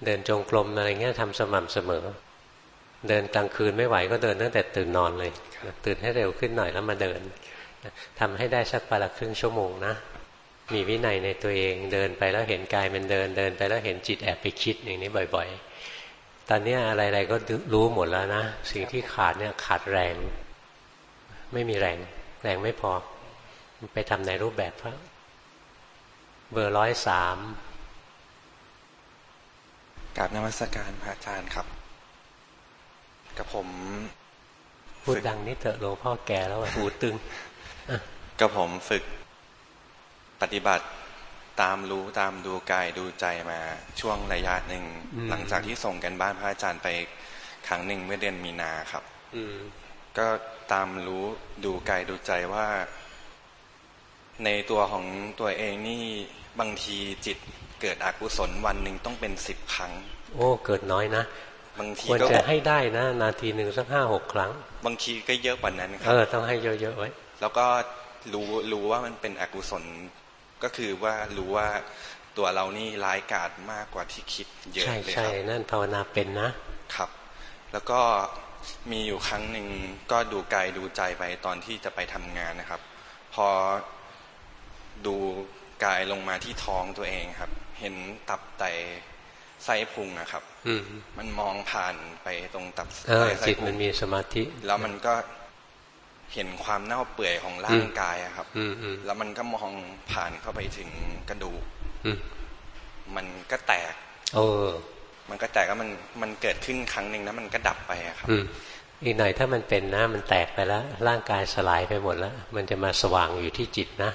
เดินจงกรมอะไรเงี้ยทำสม่ำเสมอ เดินกลางคืนไม่ไหวก็เดินตั้งแต่ตื่นนอนเลย ตื่นให้เร็วขึ้นหน่อยแล้วมาเดิน ทำให้ได้สักปละครึ่งชั่วโมงนะ มีวินัยในตัวเองเดินไปแล้วเห็นกายมันเดินเดินไปแล้วเห็นจิตแอบไปคิดอย่างนี้บ่อย ๆ ตอนนี้อะไรๆก็รู้หมดแล้วนะ สิ่งที่ขาดเนี่ยขาดแรง ไม่มีแรง แรงไม่พอ ไปทำในรูปแบบพระเบอร์ร้อยสามกราบนมัสการพระอาจารย์ครับ กับผม พูดดังนิดเถอะหลวงพ่อแก่แล้วหูตึง ก็ผมฝึกปฏิบัติตามรู้ตามดูกายดูใจมาช่วงระยะหนึ่งหลังจากที่ส่งกันบ้านพระอาจารย์ไปครั้งหนึ่งเมื่อเดือนมีนาครับก็ตามรู้ดูกายดูใจว่า ในตัวของตัวเองนี่บางทีจิตเกิดอกุศลวันหนึ่งต้องเป็นสิบครั้ง โอ้เกิดน้อยนะบางทีควรจะให้ได้นะ นาทีหนึ่งสักห้าหกครั้ง บางทีก็เยอะกว่านั้นครับเออต้องให้เยอะๆไว้ แล้วก็รู้รู้ว่ามันเป็นอกุศลก็คือว่ารู้ว่าตัวเรานี่ร้ายกาจมากกว่าที่คิดเยอะเลยครับใช่ใช่นั่นภาวนาเป็นนะครับ แล้วก็มีอยู่ครั้งหนึ่งก็ดูกายดูใจไปตอนที่จะไปทำงานนะครับ พอดูกายลงมาที่ท้องตัวเองครับ เห็นตับไตไส้พุงอะครับ อืมมันมองผ่านไปตรงตับเออไส้จิตพุมังนมีสมาธิ แล้วมันก็ เห็นความเน่าเปื่อยของร่างกายอะครับอืมอืมแล้วมันก็มองผ่านเข้าไปถึงกระดูกอืมมันก็แตกโอ้มันก็แตกแล้วมันมันเกิดขึ้นครั้งหนึ่งแล้วมันก็ดับไปอะครับอืมอีกหน่อยถ้ามันเป็นนะมันแตกไปแล้ว ร่างกายสลายไปหมดแล้ว มันจะมาสว่างอยู่ที่จิตนะ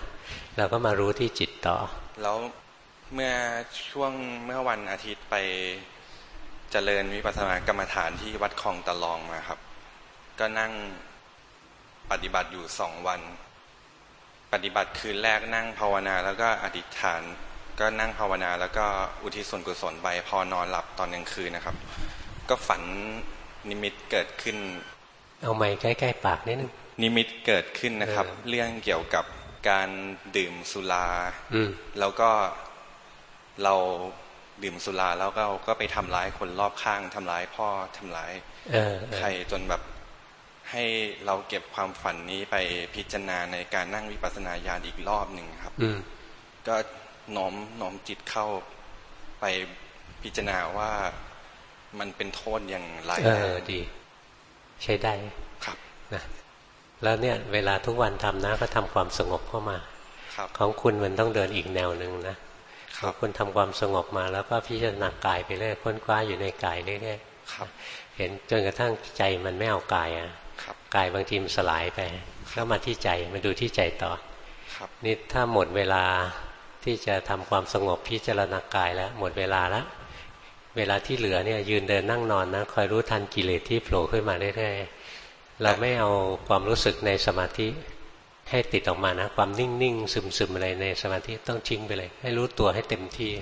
เราก็มารู้ที่จิตต่อ แล้วเมื่อช่วงเมื่อวันอาทิตย์ไปเจริญวิปัสสนากรรมฐานที่วัดคลองตะลองมาครับ ก็นั่ง ปฏิบัติอยู่สองวัน ปฏิบัติคืนแรกนั่งภาวนา แล้วก็อธิษฐาน ก็นั่งภาวนา แล้วก็อุทิศส่วนกุศลไปพอนอนหลับตอนกลางคืนนะครับ ก็ฝันนิมิตเกิดขึ้น เอาไม้ใกล้ๆปากนิดนึงนิมิตเกิดขึ้นนะครับเออเรื่องเกี่ยวกับการดื่มสุราอืมแล้วก็เราดื่มสุราแล้วก็ก็ไปทำร้ายคนรอบข้างทำร้ายพ่อทำร้ายเออเออใครจนแบบ ให้เราเก็บความฝันนี้ไปพิจารณาในการนั่งวิปัสสนาญาณอีกรอบหนึ่งครับอืมก็น้อมน้อมจิตเข้าไปพิจารณาว่ามันเป็นโทษอย่างไรเออดี ใช้ได้ครับนะแล้วเนี่ย เวลาทุกวันทำนะ ก็ทำความสงบเข้ามาครับของคุณมันต้องเดินอีกแนวหนึ่งนะคขรัอบงคุณทำความสงบมาแล้วก็พิจารณากายไปเรื่อยค้นคว้าอยู่ในกายเรื่อยครับๆเห็นจนกระทั่งใจมันไม่เอากายอะครับ กายบางทีมันสลายไปก็มาที่ใจมาดูที่ใจต่อครับนี่ถ้าหมดเวลาที่จะทำความสงบพิจารณากายแล้วหมดเวลาแล้วเวลาที่เหลือเนี่ยยืนเดินนั่งนอนนะคอยรู้ทันกิเลสที่โผล่ขึ้นมาเรื่อยๆเราไม่เอาความรู้สึกในสมาธิให้ติดออกมานะ ความนิ่งๆซึมๆอะไรในสมาธิต้องทิ้งไปเลย ให้รู้ตัวให้เต็มที่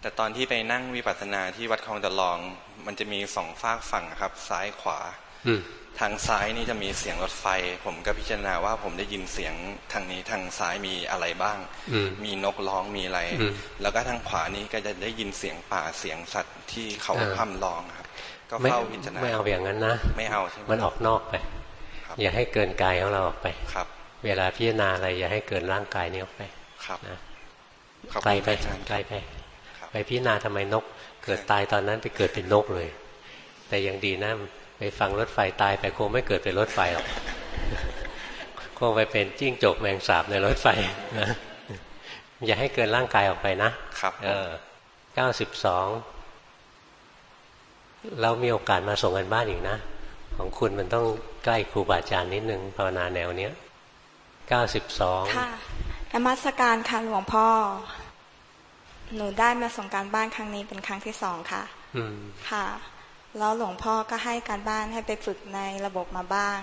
แต่ตอนที่ไปนั่งวิปัสสนาที่วัดคลองตะลอง มันจะมีสองฝากฝั่งครับ ซ้ายขวา อืม ทางซ้ายนี่จะมีเสียงรถไฟ ผมก็พิจารณาว่าผมได้ยินเสียงทางนี้ทางซ้ายมีอะไรบ้างอืมมีนกร้องมีอะไรอืมแล้วก็ทางขวานี้ก็จะได้ยินเสียงป่าเสียงสัตว์ที่เขาเออพร่ำร้องครับ ก็ไม่เฝ้าพิจารณาไม่เอาอย่างนั้นนะไม่เอาใช่ไหมมันออกนอกไปครับอย่าให้เกินกายของเราออกไปครับ เวลาพิจารณาอะไรอย่าให้เกินร่างกายนี้ออกไปครับนะขอบไกลคุณไปอาจารย์ไกลไปครับไปพิจารณาทำไมนก เกิดตายตอนนั้นไปเกิดเป็นนกเลย แต่ยังดีนะ ไปฟังรถไฟตายไปคงไม่เกิดเป็นรถไฟหรอกคงไปเป็นจิ้งจกแมงสาบในรถไฟนะอย่าให้เกินร่างกายออกไปนะ ครับเออเก้าสิบสองเรามีโอกาสมาส่งกันบ้านอีกนะ ของคุณมันต้องใกล้ครูบาอาจารย์นิดนึงภาวนาแนวเนี้ยเก้าสิบสองค่ะนมัสการค่ะหลวงพ่อ หนูได้มาส่งการบ้านครั้งนี้เป็นครั้งที่สองค่ะ อืมค่ะ แล้วหลวงพ่อก็ให้การบ้านให้ไปฝึกในระบบมาบ้าง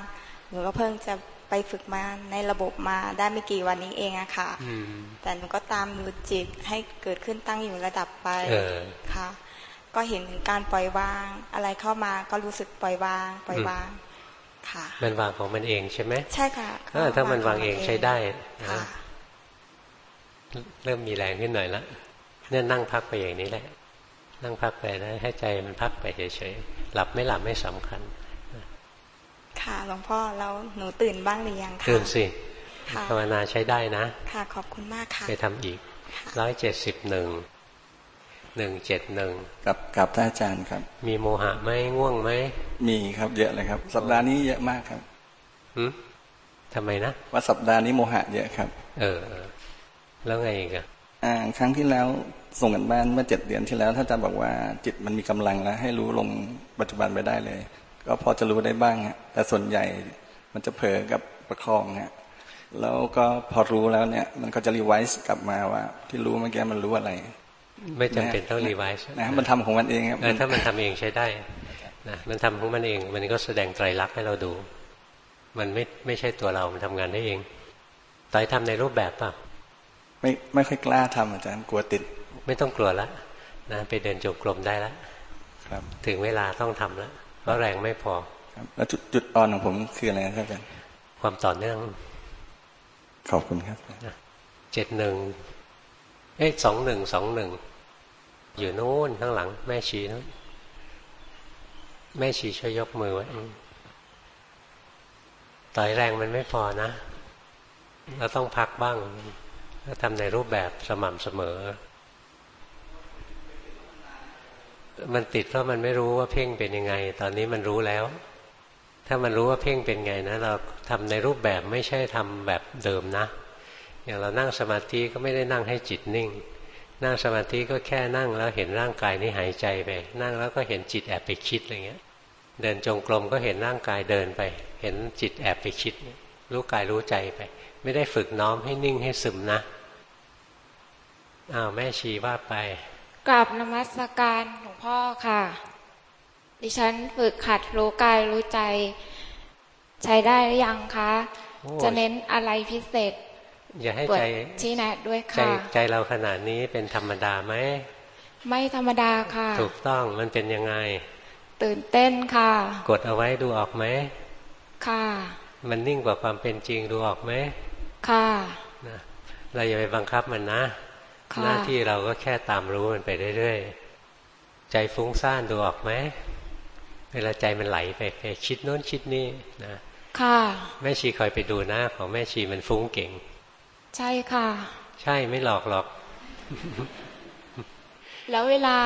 หนูก็เพิ่งจะไปฝึกมาในระบบมาได้ไม่กี่วันนี้เองอะค่ะอืมแต่หนูก็ตามดูจิตให้เกิดขึ้นตั้งอยู่ระดับไปเออค่ะ ก็เห็นถึงการปล่อยวาง อะไรเข้ามาก็รู้สึกปล่อยวาง ปล่อยวางค่ะ มันวางของมันเองใช่ไหมใช่ค่ะเออถ้ามันวางเองใช้ได้นะค่ะเริ่มมีแรงขึ้นหน่อยละเนี่ยนั่งพักไปอย่างนี้แหละ นั่งพักไปนะให้ใจมันพักไปเฉยๆหลับไม่หลับไม่สำคัญ ค่ะหลวงพ่อแล้วหนูตื่นบ้างหรือยังคะตื่นสิค่ะภาวนาใช้ได้นะ ค่ะขอบคุณมากค่ะไปทำอีกร้อยเจ็ดสิบหนึ่งหนึ่งเจ็ดหนึ่งกับกับท่านอาจารย์ครับ มีโมหะไหมง่วงไหมมีครับเยอะเลยครับ สัปดาห์นี้เยอะมากครับหืมทำไมนะว่าสัปดาห์นี้โมหะเยอะครับ เออเออแล้วไงอีกอะอ่า ครั้งที่แล้ว ส่งกันบ้านเมื่อเจ็ดเดือนที่แล้วท่านอาจารย์บอกว่าจิตมันมีกำลังแล้ว ให้รู้ลงปัจจุบันไปได้เลย ก็พอจะรู้ได้บ้างฮะแต่ส่วนใหญ่มันจะเผลอกับประคองฮะแล้วก็พอรู้แล้วเนี่ย มันก็จะรีไวซ์กลับมาว่า ที่รู้เมื่อกี้มันรู้อะไร ไม่จำเป็นต้องรีไวซ์นะมันทำของมันเองครับเออถ้ามันทำเองใช้ได้นะมันทำของมันเอง มันก็แสดงไตรลักษณ์ให้เราดู มันไม่ไม่ใช่ตัวเรา มันทำงานได้เองต่อยทำในรูปแบบเปล่ะไม่ไม่ค่อยกล้าทำอาจารย์กลัวติด ไม่ต้องกลัวละนะไปเดินจงกรมได้ละครับ ถึงเวลาต้องทำแล้วเพราะแรงไม่พอครับแล้วจุดจุดอ่อนของผมคืออะไรครับอาจารย์ความต่อเนื่อง ขอบคุณครับเจ็ดหนึ่งเอ้ยสองหนึ่งสองหนึ่งอยู่นู้นข้างหลัง แม่ชีนู้นแม่ชีช่วยยกมือไว้อืมต่อยแรงมันไม่พอนะเราต้องพักบ้างก็ทำในรูปแบบสม่ำเสมอ มันติดเพราะมันไม่รู้ว่าเพ่งเป็นยังไง ตอนนี้มันรู้แล้ว ถ้ามันรู้ว่าเพ่งเป็นไงนะ เราทำในรูปแบบไม่ใช่ทำแบบเดิมนะ อย่างเรานั่งสมาธิก็ไม่ได้นั่งให้จิตนิ่ง นั่งสมาธิก็แค่นั่งแล้วเห็นร่างกายนี้หายใจไป นั่งแล้วก็เห็นจิตแอบไปคิดอะไรเงี้ย เดินจงกรมก็เห็นร่างกายเดินไป เห็นจิตแอบไปคิด รู้กายรู้ใจไป ไม่ได้ฝึกน้อมให้นิ่งให้ซึมนะอ้าวแม่ชีว่าไป กราบนมัสการหลวงพ่อค่ะ ดิฉันฝึกขัดรู้กายรู้ใจ ใช้ได้หรือยังคะ จะเน้นอะไรพิเศษ อย่าให้ใจชี้แนะด้วยค่ะใจใจเราขนาดนี้เป็นธรรมดาไหม ไม่ธรรมดาค่ะ ถูกต้องมันเป็นยังไง ตื่นเต้นค่ะ กดเอาไว้ดูออกไหม ค่ะ มันนิ่งกว่าความเป็นจริงดูออกไหม ค่ะนะเราอย่าไปบังคับมันนะ หน้าที่เราก็แค่ตามรู้มันไปเรื่อยๆ ใจฟุ้งซ่านดูออกไหมเวลาใจมันไหลไปไปคิดโน้นคิดนี่นะค่ะ แม่ชีคอยไปดูหน้าของแม่ชีมันฟุ้งเก่ง ใช่ค่ะ ใช่ไม่หลอกหรอก แล้วเวลา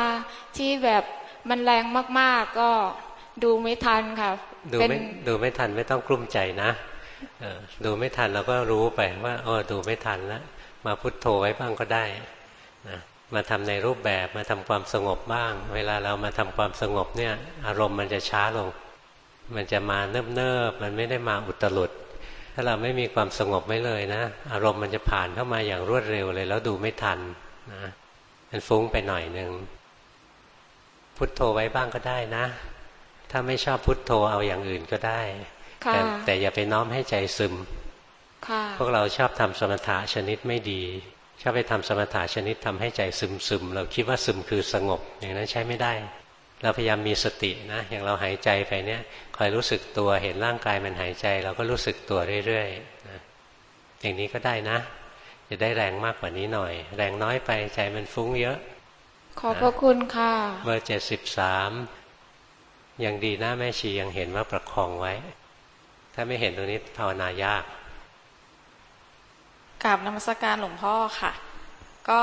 ที่แบบมันแรงมาก ๆ ก็ดูไม่ทันค่ะดูไม่ดูไม่ทันไม่ต้องกลุ้มใจนะดูไม่ทันเราก็รู้ไปว่าอ๋อดูไม่ทันแล้ว มาพุทโธไว้บ้างก็ได้นะมาทำในรูปแบบมาทำความสงบบ้าง เวลาเรามาทำความสงบเนี่ยอารมณ์มันจะช้าลง มันจะมาเนิบเนิบมันไม่ได้มาอุตรุด ถ้าเราไม่มีความสงบไว้เลยนะ อารมณ์มันจะผ่านเข้ามาอย่างรวดเร็วเลยแล้วดูไม่ทันนะมันฟุ้งไปหน่อยหนึ่งพุทโธไว้บ้างก็ได้นะ ถ้าไม่ชอบพุทโธเอาอย่างอื่นก็ได้ แต่แต่อย่าไปน้อมให้ใจซึม พวกเราชอบทำสมถะชนิดไม่ดี ชอบไปทำสมถะชนิดทำให้ใจซึมซึมเราคิดว่าซึมคือสงบ อย่างนั้นใช้ไม่ได้ เราพยายามมีสตินะ อย่างเราหายใจไปเนี่ยคอยรู้สึกตัวเห็นร่างกายมันหายใจ เราก็รู้สึกตัวเรื่อยๆนะอย่างนี้ก็ได้นะ จะได้แรงมากกว่านี้หน่อย แรงน้อยไปใจมันฟุ้งเยอะ ขอบพระคุณค่ะเบอร์เจ็ดสิบสามยังดีนะแม่ชียังเห็นว่าประคองไว้ ถ้าไม่เห็นตรงนี้ภาวนายาก กราบนมัสการหลวงพ่อค่ะ ก็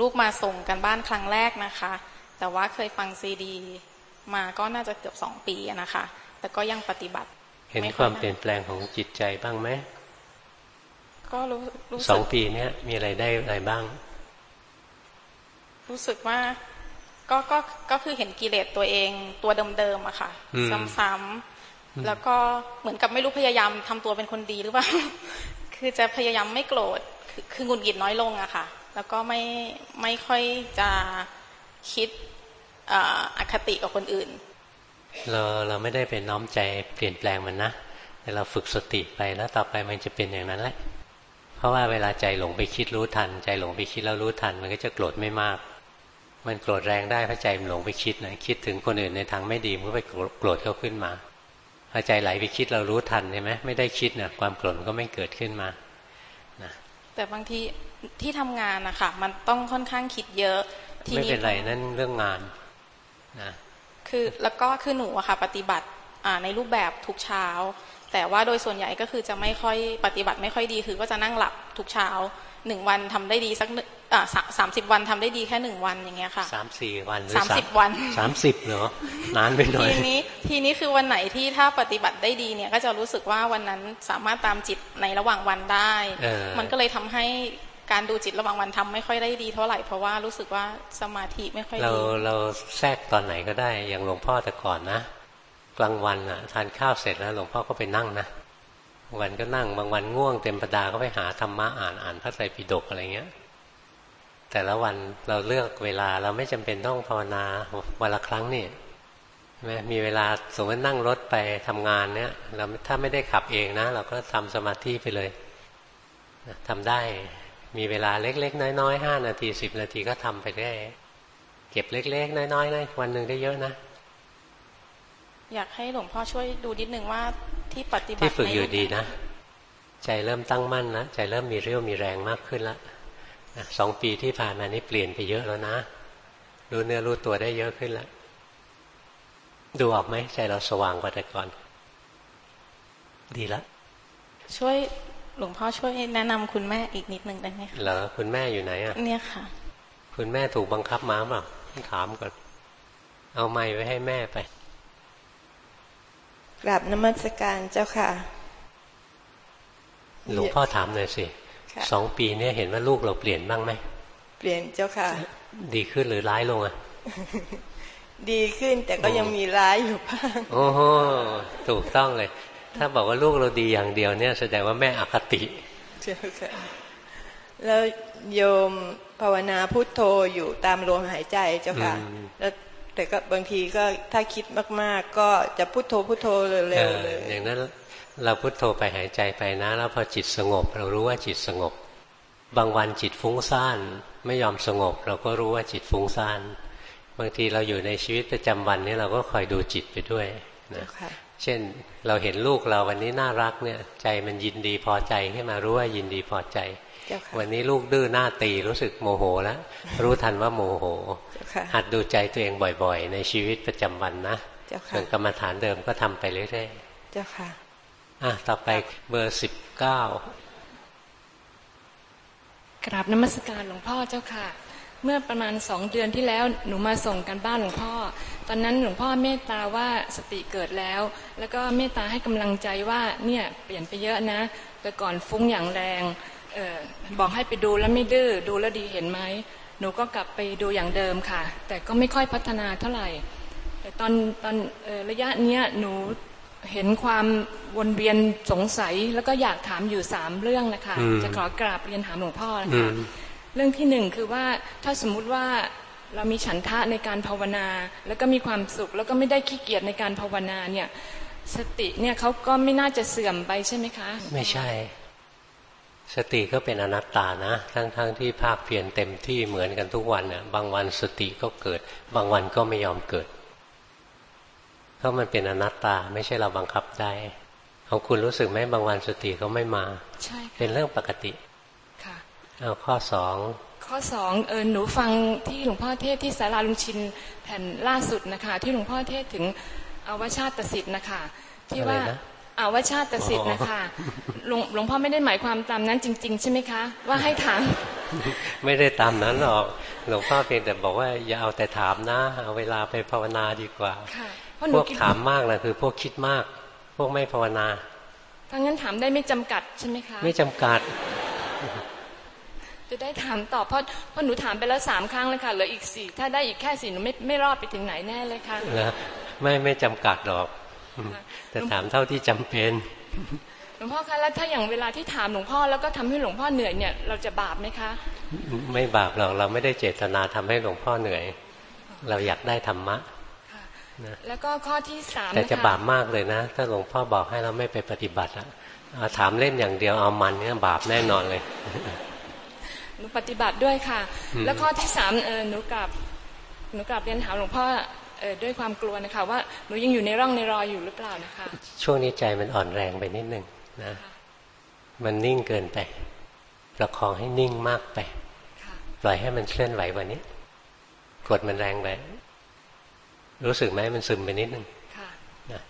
ลูกมาส่งกันบ้านครั้งแรกนะคะ แต่ว่าเคยฟังซีดี มาก็น่าจะเกือบสองปีนะคะ แต่ก็ยังปฏิบัติ เห็นความเปลี่ยนแปลงของจิตใจบ้างไหมก็รู้รู้สองปีเนี้ยมีอะไรได้อะไรบ้าง รู้สึกว่าก็ก็ก็คือเห็นกิเลสตัวเองตัวเดิมๆอะค่ะ ซ้ำๆแล้วก็เหมือนกับไม่รู้พยายามทำตัวเป็นคนดีหรือเปล่า คือจะพยายามไม่โกรธคือหงุดหงิดน้อยลงอะค่ะ แล้วก็ไม่ไม่ค่อยจะคิดอคติกับคนอื่น เราเราไม่ได้เป็นน้อมใจเปลี่ยนแปลงมันนะแต่เราฝึกสติไปแล้วต่อไปมันจะเป็นอย่างนั้นแหละ เพราะว่าเวลาใจหลงไปคิดรู้ทัน ใจหลงไปคิดแล้วรู้ทัน มันก็จะโกรธไม่มาก มันโกรธแรงได้เพราะใจมันหลงไปคิดนะคิดถึงคนอื่นในทางไม่ดีมันก็ไปโกรธเขาขึ้นมา อใจไหลไปคิดเรารู้ทันใช่ไหมไม่ได้คิดเนี่ยความโกรธก็ไม่เกิดขึ้นมานะแต่บางทีที่ทำงานนะคะมันต้องค่อนข้างคิดเยอะทีนี้ไม่เป็นไรนั่นเรื่องงานนะคือแล้วก็คือหนูอะค่ะ ปฏิบัติในรูปแบบทุกเช้า แต่ว่าโดยส่วนใหญ่ก็คือจะไม่ค่อยปฏิบัติไม่ค่อยดีคือก็จะนั่งหลับทุกเช้า หนึ่งวันทำได้ดีสักอ่าสามสิบวันทำได้ดีแค่หนึ่งวันอย่างเงี้ยค่ะสามสี่วันสามสิบวันสามสิบเหรอนานไปหน่อยทีนี้ทีนี้คือวันไหนที่ถ้าปฏิบัติได้ดีเนี่ยก็จะรู้สึกว่าวันนั้นสามารถตามจิตในระหว่างวันได้ มันก็เลยทำให้การดูจิตระหว่างวันทำไม่ค่อยได้ดีเท่าไหร่เพราะว่ารู้สึกว่าสมาธิไม่ค่อยดีเราเราแทรกตอนไหนก็ได้อย่างหลวงพ่อแต่ก่อนนะ กลางวันอะทานข้าวเสร็จแล้วหลวงพ่อก็ไปนั่งนะ วันก็นั่งบางวันง่วงเต็มประดาก็ไปหาธรรมะอ่านอ่านพระไตรปิฎกอะไรเงี้ย แต่ละวันเราเลือกเวลาเราไม่จำเป็นต้องภาวนาวันละครั้งนี่ไหมมีเวลาสมมตินั่งรถไปทำงานเนี้ยเราถ้าไม่ได้ขับเองนะ เราก็ทำสมาธิไปเลยทำได้มีเวลาเล็ก ๆ น้อยๆห้านาทีสิบนาทีก็ทำไปได้ เก็บเล็ก ๆ น้อยๆนะวันหนึ่งได้เยอะนะ อยากให้หลวงพ่อช่วยดูนิดนึงว่าที่ปฏิบัติที่ฝึกอยู่ดีนะ ใจเริ่มตั้งมั่นแล้วใจเริ่มมีเรี่ยวมีแรงมากขึ้นแล้วสองปีที่ผ่านมานี่เปลี่ยนไปเยอะแล้วนะรู้เนื้อรู้ตัวได้เยอะขึ้นแล้วดูออกไหมใจเราสว่างกว่าแต่ก่อน ดีแล้วช่วยหลวงพ่อช่วยแนะนำคุณแม่อีกนิดนึงได้ไหมคะเหรอคุณแม่อยู่ไหนอะ เนี่ยค่ะ คุณแม่ถูกบังคับมาเปล่าถามก่อน เอาไม้ไว้ให้แม่ไป กราบนมัสการเจ้าค่ะ หลวงพ่อถามหน่อยสิสองปีนี้เห็นว่าลูกเราเปลี่ยนบ้างไหม เปลี่ยนเจ้าค่ะ ดีขึ้นหรือร้ายลงอะดีขึ้นแต่ก็ยังมีร้ายอยู่บ้างโอ้โหถูกต้องเลย ถ้าบอกว่าลูกเราดีอย่างเดียวเนี่ย แสดงว่าแม่อคติเจ้าค่ะแล้วโยมภาวนาพุทโธอยู่ตามลมหายใจเจ้าค่ะ แล้ว แต่ก็บางทีก็ถ้าคิดมาก ๆ ก็จะพุทโธพุทโธเร็วๆเลยอย่างนั้นเราพุทโธไปหายใจไปนะ แล้วพอจิตสงบ เรารู้ว่าจิตสงบ บางวันจิตฟุ้งซ่านไม่ยอมสงบ เราก็รู้ว่าจิตฟุ้งซ่านบางทีเราอยู่ในชีวิตประจำวันนี้เราก็คอยดูจิตไปด้วยนะเช่นเราเห็นลูกเราวันนี้น่ารักเนี่ย ใจมันยินดีพอใจขึ้นมารู้ว่ายินดีพอใจ วันนี้ลูกดื้อหน้าตีรู้สึกโมโหแล้วรู้ทันว่าโมโหหัดดูใจตัวเองบ่อยๆ ในชีวิตประจำวันนะส่วนกรรมฐานเดิมก็ทำไปเรื่อยๆเจ้าค่ะอะต่อไปเบอร์สิบเก้ากราบนมัสการหลวงพ่อเจ้าค่ะ เมื่อประมาณสองเดือนที่แล้วหนูมาส่งกันบ้านหลวงพ่อ ตอนนั้นหลวงพ่อเมตตาว่าสติเกิดแล้ว แล้วก็เมตตาให้กำลังใจว่าเนี่ยเปลี่ยนไปเยอะนะ แต่ก่อนฟุ้งอย่างแรง ออบอกให้ไปดูแล้วไม่ดื้อดูแล้วดีเห็นไหมหนูก็กลับไปดูอย่างเดิมค่ะ แต่ก็ไม่ค่อยพัฒนาเท่าไหร่ แต่ตอนตอนระยะเนี้ยหนูเห็นความวนเวียนสงสัยแล้วก็อยากถามอยู่สามเรื่องนะคะ จะขอกราบเรียนถามหลวงพ่อนะคะเรื่องที่หนึ่งคือว่าถ้าสมมุติว่าเรามีฉันทะในการภาวนา แล้วก็มีความสุข แล้วก็ไม่ได้ขี้เกียจในการภาวนาเนี่ยสติเนี่ยเขาก็ไม่น่าจะเสื่อมไปใช่ไหมคะ ไม่ใช่ สติก็เป็นอนัตตานะ ทั้งๆทที่ภาคเพียรเต็มที่เหมือนกันทุกวันเนี่ยบางวันสติก็เกิด บางวันก็ไม่ยอมเกิด เพราะมันเป็นอนัตตาไม่ใช่เราบังคับได้ของคุณรู้สึกไหมบางวันสติเขาไม่มา ใช่เป็นเรื่องปกติเอาข้อสองข้อสองเออหนูฟังที่หลวงพ่อเทศที่สาราลุงชินแผ่นล่าสุดนะคะ ที่หลวงพ่อเทศถึงอาวชาติสิทธิ์นะคะ ที่ว่า อาวชาติสิทธิ์นะคะหลวงหลวงพ่อไม่ได้หมายความตามนั้นจริง ๆ ใช่ไหมคะ ว่าให้ถาม ไม่ได้ตามนั้นหรอกหลวงพ่อเพียงแต่บอกว่าอย่าเอาแต่ถามนะเอาเวลาไปภาวนาดีกว่าพวกถามมากนะคือ พวกคิดมาก พวกไม่ภาวนาทั้งนั้นถามได้ไม่จำกัดใช่ไหมคะ ไม่จำกัด จะได้ถามตอบเพราะเพราะหนูถามไปแล้วสามครั้งเลยค่ะเหลืออีกสี่ถ้าได้อีกแค่สี่หนูไม่ไม่รอดไปถึงไหนแน่เลยค่ะนะไม่ไม่จำกัดหรอก แต่ถามเท่าที่จำเป็นหลวงพ่อคะแล้วถ้าอย่างเวลาที่ถามหลวงพ่อแล้วก็ทำให้หลวงพ่อเหนื่อยเนี่ยเราจะบาปไหมคะ ไม่บาปหรอกเราไม่ได้เจตนาทำให้หลวงพ่อเหนื่อย เราอยากได้ธรรมะแล้วก็ข้อที่สามแต่จะบาปมากเลยนะ ถ้าหลวงพ่อบอกให้เราไม่ไปปฏิบัติอะถามเล่นอย่างเดียวเอามันเนี่ยบาปแน่นอนเลยหนูปฏิบัติด้วยค่ะ แล้วข้อที่สามเออหนูกลับหนูกลับเรียนถามหลวงพ่อเออ ด้วยความกลัวนะคะว่าหนูยังอยู่ในร่องในรอยอยู่หรือเปล่านะคะ ช่วงนี้ใจมันอ่อนแรงไปนิดนึงนะมันนิ่งเกินไปประคองให้นิ่งมากไปปล่อยให้มันเคลื่อนไหวกว่านี้ กดมันแรงไปรู้สึกไหมมันซึมไปนิดนึงนะ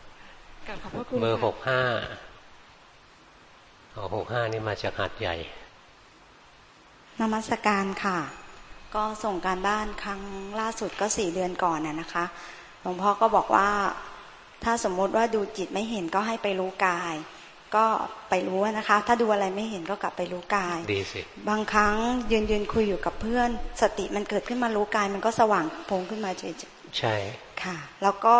เบอร์หกห้าหกห้านี่มาจากหัดใหญ่นมัสการค่ะ ก็ส่งการบ้านครั้งล่าสุดก็สี่เดือนก่อนน่ะนะคะหลวงพ่อก็บอกว่า ถ้าสมมติว่าดูจิตไม่เห็นก็ให้ไปรู้กาย ก็ไปรู้นะคะ ถ้าดูอะไรไม่เห็นก็กลับไปรู้กายดีสิบางครั้งยืนยืนคุยอยู่กับเพื่อน สติมันเกิดขึ้นมารู้กาย มันก็สว่างโพงขึ้นมาเฉยใช่ค่ะ แล้วก็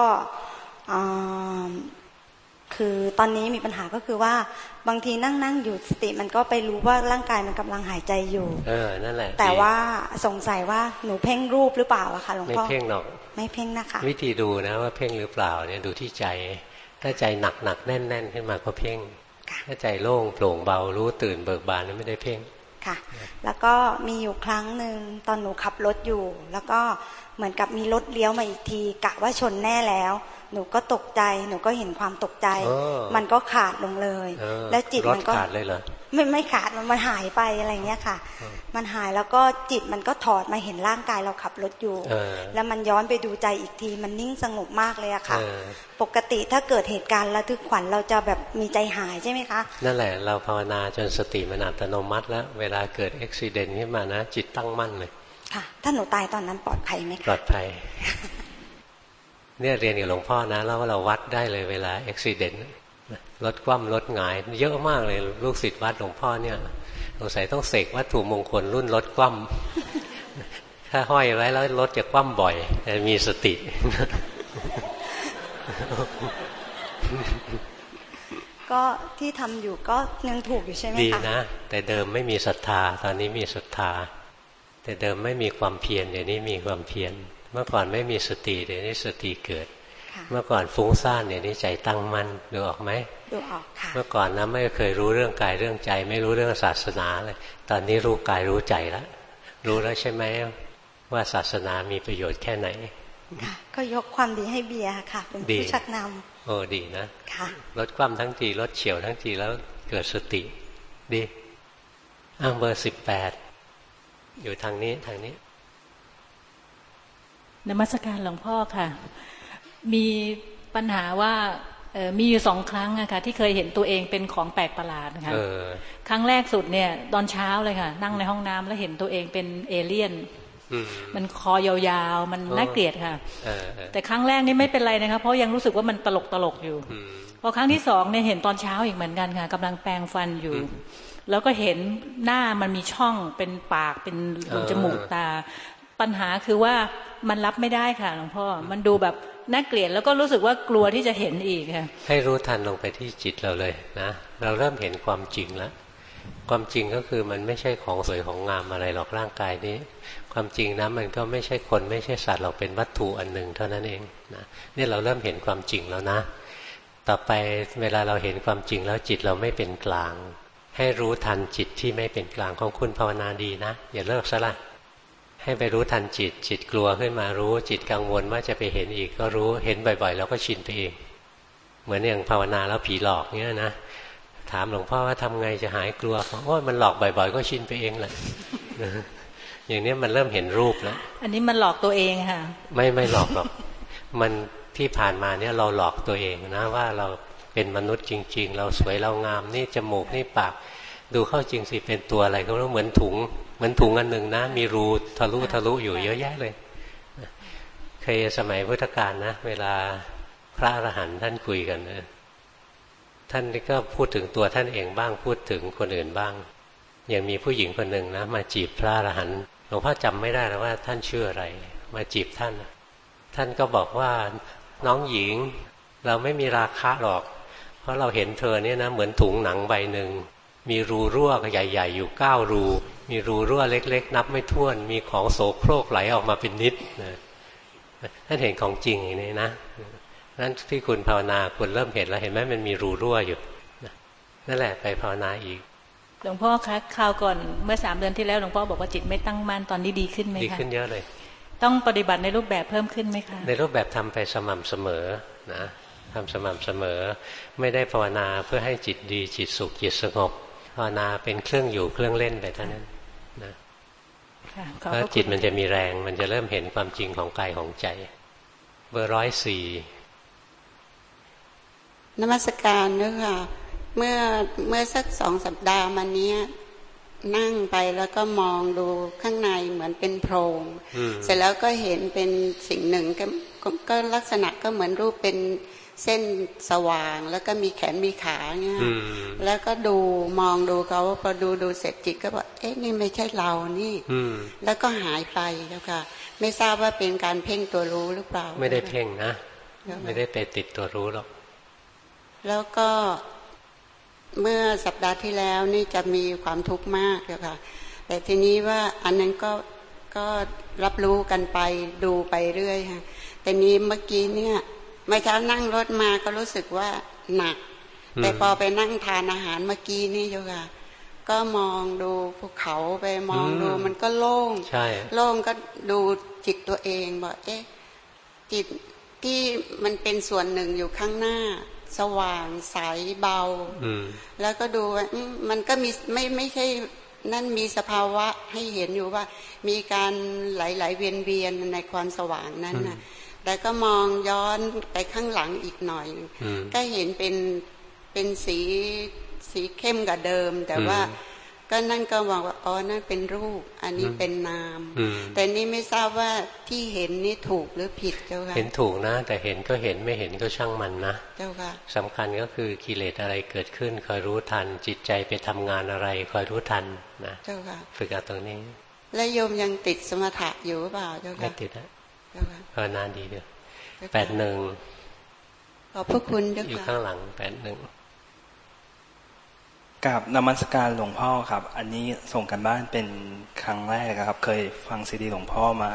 คือตอนนี้มีปัญหาก็คือว่า บางทีนั่งนั่งอยู่สติมันก็ไปรู้ว่าร่างกายมันกำลังหายใจอยู่ เออนั่นแหละ แต่ว่าสงสัยว่าหนูเพ่งรูปหรือเปล่าอะคะหลวงพ่อไม่เพ่งหรอกไม่เพ่งนะคะ วิธีดูนะว่าเพ่งหรือเปล่าเนี่ยดูที่ใจ ถ้าใจหนักหนักแน่นแน่นขึ้นมาก็เพ่งถ้าใจโล่งโปร่งเบารู้ตื่นเบิกบานนั้นไม่ได้เพ่งค่ะ แล้วก็มีอยู่ครั้งหนึ่งตอนหนูขับรถอยู่ แล้วก็เหมือนกับมีรถเลี้ยวมาอีกทีกะว่าชนแน่แล้ว หนูก็ตกใจ หนูก็เห็นความตกใจ มันก็ขาดลงเลย แล้วจิตมันก็ขาดเลยเหรอไม่ไม่ขาดมันหายไปอะไรเงี้ยค่ะ มันหายแล้วก็จิตมันก็ถอดมาเห็นร่างกายเราขับรถอยู่ แล้วมันย้อนไปดูใจอีกที มันนิ่งสงบมากเลยอะค่ะ ปกติถ้าเกิดเหตุการณ์ระทึกขวัญเราจะแบบมีใจหายใช่ไหมคะ นั่นแหละเราภาวนาจนสติมันอัตโนมัติ แล้วเวลาเกิดอุบิเหตุขึ้นมานะ จิตตั้งมั่นเลย ค่ะ ถ้าหนูตายตอนนั้นปลอดภัยไหมคะ ปลอดภัย เนี่ยเรียนกับหลวงพ่อนะแล้วเราวัดได้เลยเวลาอุบิเหตุรถคว่ำรถหงาย เยอะมากเลยลูกศิษย์วัดหลวงพ่อเนี่ยสงสัยต้องเสกวัตถุมงคลรุ่นรถคว่ำถ้าห้อยไว้แล้วรถจะคว่ำบ่อย แต่มีสติ ก็ที่ทำอยู่ก็ยังถูกอยู่ใช่ไหมคะดีนะ แต่เดิมไม่มีศรัทธา ตอนนี้มีศรัทธา แต่เดิมไม่มีความเพียรเดี๋ยวนี้มีความเพียร เมื่อก่อนไม่มีสติเดี๋ยวนี้สติเกิด เมื่อก่อนฟุ้งซ่านเนี่ยนี่ใจตั้งมั่นดูออกไหมดูออกค่ะเมื่อก่อนนะไม่เคยรู้เรื่องกายเรื่องใจ ไม่รู้เรื่องศาสนาเลยตอนนี้รู้กายรู้ใจแล้วรู้แล้วใช่ไหมว่าศาสนามีประโยชน์แค่ไหนค่ะก็ยกความดีให้เบียร์ค่ะ เป็นผู้ชักนำโอ้ดีนะค่ะลดความทั้งทีลดเฉียวทั้งทีแล้วเกิดสติ ดีอ้างเบอร์สิบแปดอยู่ทางนี้ทางนี้ นมัสการหลวงพ่อค่ะ มีปัญหาว่ามีอยู่สองครั้งอะค่ะที่เคยเห็นตัวเองเป็นของแปลกประหลาดค่ะครั้งแรกสุดเนี่ย ตอนเช้าเลยค่ะ นั่งในห้องน้ำแล้วเห็นตัวเองเป็นเอเลี่ยนมันคอยาวๆ มันน่าเกลียดค่ะแต่ครั้งแรกนี่ไม่เป็นไรนะคะเพราะยังรู้สึกว่ามันตลกตลกอยู่พอครั้งที่สองเนี่ยเห็นตอนเช้าอีกเหมือนกันค่ะกำลังแปรงฟันอยู่ แล้วก็เห็นหน้ามันมีช่องเป็นปากเป็นรูจมูกตา ปัญหาคือว่า มันรับไม่ได้ค่ะหลวงพ่อ มันดูแบบน่าเกลียดแล้วก็รู้สึกว่ากลัวที่จะเห็นอีกค่ะให้รู้ทันลงไปที่จิตเราเลยนะเราเริ่มเห็นความจริงแล้วความจริงก็คือมันไม่ใช่ของสวยของงามอะไรหรอกร่างกายนี้ ความจริงนะมันก็ไม่ใช่คนไม่ใช่สัตว์เราเป็นวัตถุอันหนึ่งเท่านั้นเองนะนี่เราเริ่มเห็นความจริงแล้วนะ ต่อไปเวลาเราเห็นความจริงแล้วจิตเราไม่เป็นกลาง ให้รู้ทันจิตที่ไม่เป็นกลางของคุณภาวนาดีนะ อย่าเลิกซะละ ให้ไปรู้ทันจิต จิตกลัวขึ้นมารู้ จิตกังวลว่าจะไปเห็นอีกก็รู้เห็นบ่อยๆ แล้วก็ชินไปเอง เหมือนอย่างภาวนาแล้วผีหลอกเงี้ยนะถามหลวงพ่อว่าทำไงจะหายกลัวเพราะมันหลอกบ่อยๆ ก็ชินไปเองแหละอย่างนี้มันเริ่มเห็นรูปแล้วอันนี้มันหลอกตัวเองค่ะ ไม่ไม่หลอกหรอกมันที่ผ่านมาเนี่ยเราหลอกตัวเองนะว่าเราเป็นมนุษย์จริง ๆ เราสวยเรางามนี่จมูกนี่ปากดูเข้าจริงสิเป็นตัวอะไรก็รู้เหมือนถุง เหมือนถุงอันหนึ่งนะ มีรูทะลุทะลุอยู่เยอะแยะเลยเคยสมัยพุทธกาลนะ เวลาพระอรหันต์ท่านคุยกันนะท่านก็พูดถึงตัวท่านเองบ้างพูดถึงคนอื่นบ้างย่างมีผู้หญิงคนหนึ่งนะ มาจีบพระอรหันต์หลวงพ่อจำไม่ได้แล้วว่า ท่านชื่ออะไร มาจีบท่าน ท่านก็บอกว่าน้องหญิง เราไม่มีราคาหรอก เพราะเราเห็นเธอเนี่ยนะเหมือนถุงหนังใบหนึ่ง มีรูรั่วใหญ่ ๆ อยู่เก้ารู มีรูรั่วเล็ก ๆ นับไม่ถ้วน มีของโสโครกไหลออกมาเป็นนิดนะท่านเห็นของจริงอย่างนี้นะนั่นที่คุณภาวนาคุณเริ่มเห็นแล้วเห็นไหมมันมีรูรั่วอยู่นั่นแหละไปภาวนาอีกหลวงพ่อคะคราวก่อนเมื่อสามเดือนที่แล้วหลวงพ่อบอกว่าจิตไม่ตั้งมั่นตอนนี้ดีขึ้นไหมคะดีขึ้นเยอะเลย ต้องปฏิบัติในรูปแบบเพิ่มขึ้นไหมคะในรูปแบบทำไปสม่ำเสมอนะทำสม่ำเสมอ ไม่ได้ภาวนาเพื่อให้จิตดีจิตสุขจิตสงบ ภาวนาเป็นเครื่องอยู่เครื่องเล่นไปเท่านั้นนะเพราะจิตมันจะมีแรง มันจะเริ่มเห็นความจริงของกายของใจ เบอร์ร้อยสี่นมัสการนึกค่ะเมื่อเมื่อสักสองสัปดาห์มานี้นั่งไปแล้วก็มองดูข้างในเหมือนเป็นโพรง เสร็จแล้วก็เห็นเป็นสิ่งหนึ่ง กก็ลักษณะก็เหมือนรูปเป็นเส้นสว่างแล้วก็มีแขนมีขาเงี้ยแล้วก็ดูมองดูเขาพอดูดูเสร็จจิตก็บอกเอ๊ะนี่ไม่ใช่เรานี่แล้วก็หายไปแล้วค่ะ ไม่ทราบว่าเป็นการเพ่งตัวรู้หรือเปล่า ไม่ได้เพ่งนะ ไม่ได้ไปติดตัวรู้หรอกแล้วก็เมื่อสัปดาห์ที่แล้วนี่จะมีความทุกข์มากเลยค่ะ แต่ทีนี้ว่าอันนั้นก็ก็รับรู้กันไปดูไปเรื่อยค่ะ แต่นี้เมื่อกี้เนี่ยเมื่อเช้านั่งรถมาก็รู้สึกว่าหนัก แต่พอไปนั่งทานอาหารเมื่อกี้นี่โยค่ะก็มองดูภูเขาไปมองดูมันก็โล่งโล่งก็ดูจิตตัวเองบอกเอ๊ะจิตที่มันเป็นส่วนหนึ่งอยู่ข้างหน้า สว่างใสเบาแล้วก็ดูว่ามันก็มีไม่ไม่ใช่นั่นมีสภาวะให้เห็นอยู่ว่า มีการไหลๆเวียนเวียนในความสว่างนั้นนะ แต่ก็มองย้อนไปข้างหลังอีกหน่อย ก็เห็นเป็นเป็นสีสีเข้มกับเดิม แต่ว่าก็นั่นก็บอกว่าอ๋อนั่นเป็นรูป อันนี้เป็นนาม แต่นี่ไม่ทราบว่าที่เห็นนี่ถูกหรือผิดเจ้าค่ะเห็นถูกนะ แต่เห็นก็เห็นไม่เห็นก็ช่างมันนะเจ้าค่ะสำคัญก็คือกิเลสอะไรเกิดขึ้นคอยรู้ทัน จิตใจไปทำงานอะไรคอยรู้ทันนะเจ้าค่ะฝึกเอาตรงนี้ และโยมยังติดสมถะอยู่หรือเปล่าเจ้าค่ะไม่ติดนะเจ้าค่ะ ภาวนานดีเดียวแปดหนึ่งขอบพระคุณเจ้าค่ะอยู่ข้างหลังแปดหนึ่งกับนมัสการหลวงพ่อครับ อันนี้ส่งกันบ้านเป็นครั้งแรกครับ เคยฟังซีดีหลวงพ่อมา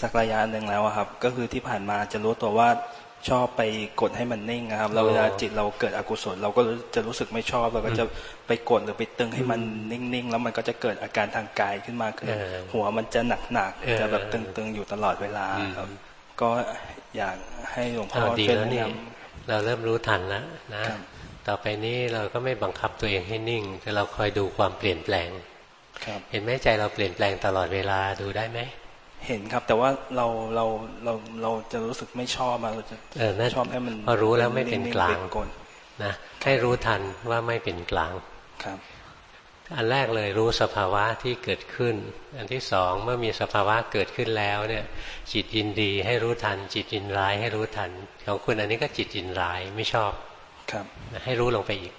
สักระยะหนึ่งแล้วครับ ก็คือที่ผ่านมาจะรู้ตัวว่า ชอบไปกดให้มันนิ่งครับ เราเวลาจิตเราเกิดอกุศล เราก็จะรู้สึกไม่ชอบ เราก็จะไปกดหรือไปตึงให้มันนิ่งๆ แล้วมันก็จะเกิดอาการทางกายขึ้นมาคือหัวมันจะหนักๆจะแบบตึงๆอยู่ตลอดเวลาครับ ก็อยากให้หลวงพ่อช่วยแนะนำเราเริ่มรู้ทันแล้วนะต่อไปนี้เราก็ไม่บังคับตัวเองให้นิ่ง แต่เราคอยดูความเปลี่ยนแปลงเห็นไหมใจเราเปลี่ยนแปลงตลอดเวลาดูได้ไหม เห็นครับ แต่ว่าเราเราเราเราจะรู้สึกไม่ชอบมาเราจะชอบให้มันพอรู้แล้วไม่เป็นกลางนะให้รู้ทันว่าไม่เป็นกลางครับ อันแรกเลยรู้สภาวะที่เกิดขึ้น อันที่สองเมื่อมีสภาวะเกิดขึ้นแล้วเนี่ย จิตยินดีให้รู้ทัน จิตยินร้ายให้รู้ทัน ของคุณอันนี้ก็จิตยินร้ายไม่ชอบครับ ให้รู้ลงไปอีก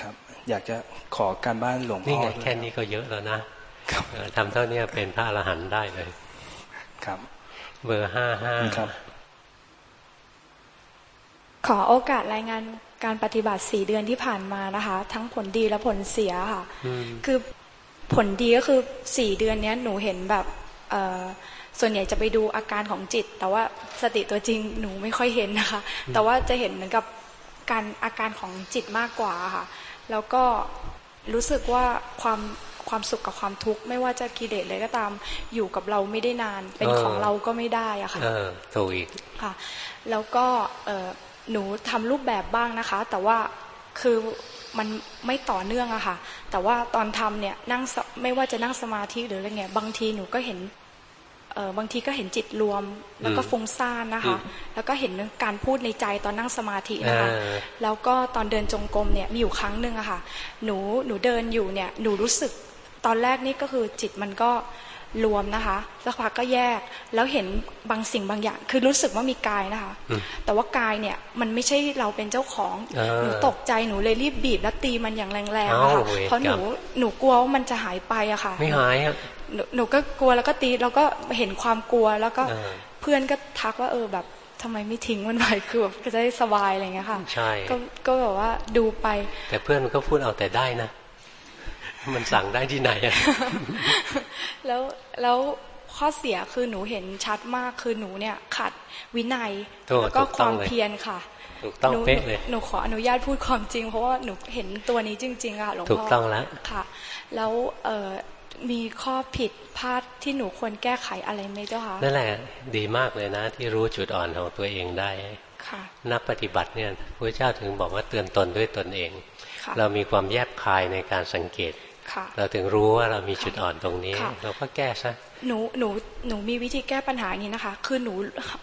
ครับ อยากจะขอการบ้านหลวงพ่อนี่ไงแค่นี้ก็เยอะแล้วนะทำเท่านี้เป็นพระอรหันต์ได้เลย ครับ เบอร์ห้าห้าครับ ขอโอกาสรายงานการปฏิบัติสี่เดือนที่ผ่านมานะคะ ทั้งผลดีและผลเสียค่ะ คือผลดีก็คือสี่เดือนนี้หนูเห็นแบบส่วนใหญ่จะไปดูอาการของจิต แต่ว่าสติตัวจริงหนูไม่ค่อยเห็นนะคะ แต่ว่าจะเห็นเหมือนกับการอาการของจิตมากกว่าค่ะ แล้วก็รู้สึกว่าความ ความสุขกับความทุกข์ไม่ว่าจะกิเลสเลยก็ตามอยู่กับเราไม่ได้นาน เป็นของเราก็ไม่ได้อะค่ะถูกอีกค่ะ แล้วก็หนูทำรูปแบบบ้างนะคะ แต่ว่าคือมันไม่ต่อเนื่องอะค่ะ แต่ว่าตอนทำเนี่ยนั่งไม่ว่าจะนั่งสมาธิหรืออะไรเงี้ยบางทีหนูก็เห็นบางทีก็เห็นจิตรวมแล้วก็ฟุ้งซ่านนะคะ แล้วก็เห็นการพูดในใจตอนนั่งสมาธินะคะ แล้วก็ตอนเดินจงกรมเนี่ยมีอยู่ครั้งหนึ่งอะค่ะ หนูหนูเดินอยู่เนี่ยหนูรู้สึก ตอนแรกนี่ก็คือจิตมันก็รวมนะคะสักพักก็แยกแล้วเห็นบางสิ่งบางอย่าง คือรู้สึกว่ามีกายนะคะ แต่ว่ากายเนี่ยมันไม่ใช่เราเป็นเจ้าของหนูตกใจหนูเลยรีบบีบแล้วตีมันอย่างแรงๆค่ะเพราะหนูหนูกลัวว่ามันจะหายไปอะค่ะ ไม่หายอะหนูก็กลัวแล้วก็ตีแล้วก็เห็นความกลัวแล้วก็เพื่อนก็ทักว่าเออแบบทำไมไม่ทิ้งมันไปคือแบบจะได้สบายอะไรเงี้ยค่ะใช่ก็ก็แบบว่าดูไป แต่เพื่อนมันก็พูดเอาแต่ได้นะ มันสั่งได้ที่ไหนอะแล้วแล้วข้อเสียคือหนูเห็นชัดมากคือหนูเนี่ยขัดวินัยแล้วก็ความเพียรค่ะถูกต้องเป๊ะเลยหนูขออนุญาตพูดความจริง เพราะว่าหนูเห็นตัวนี้จริง ๆค่ะหลวงพ่อถูกต้องแล้วค่ะ แล้วเออมีข้อผิดพลาดที่หนูควรแก้ไขอะไรไหมเจ้าคะนั่นแหละดีมากเลยนะ ที่รู้จุดอ่อนของตัวเองได้ค่ะ นักปฏิบัติเนี่ยพระเจ้าถึงบอกว่าเตือนตนด้วยตนเอง เรามีความแยบคายในการสังเกต เราถึงรู้ว่าเรามีจุดอ่อนตรงนี้ เราก็แก้ซะหนูหนูหนูมีวิธีแก้ปัญหานี้นะคะ คือหนู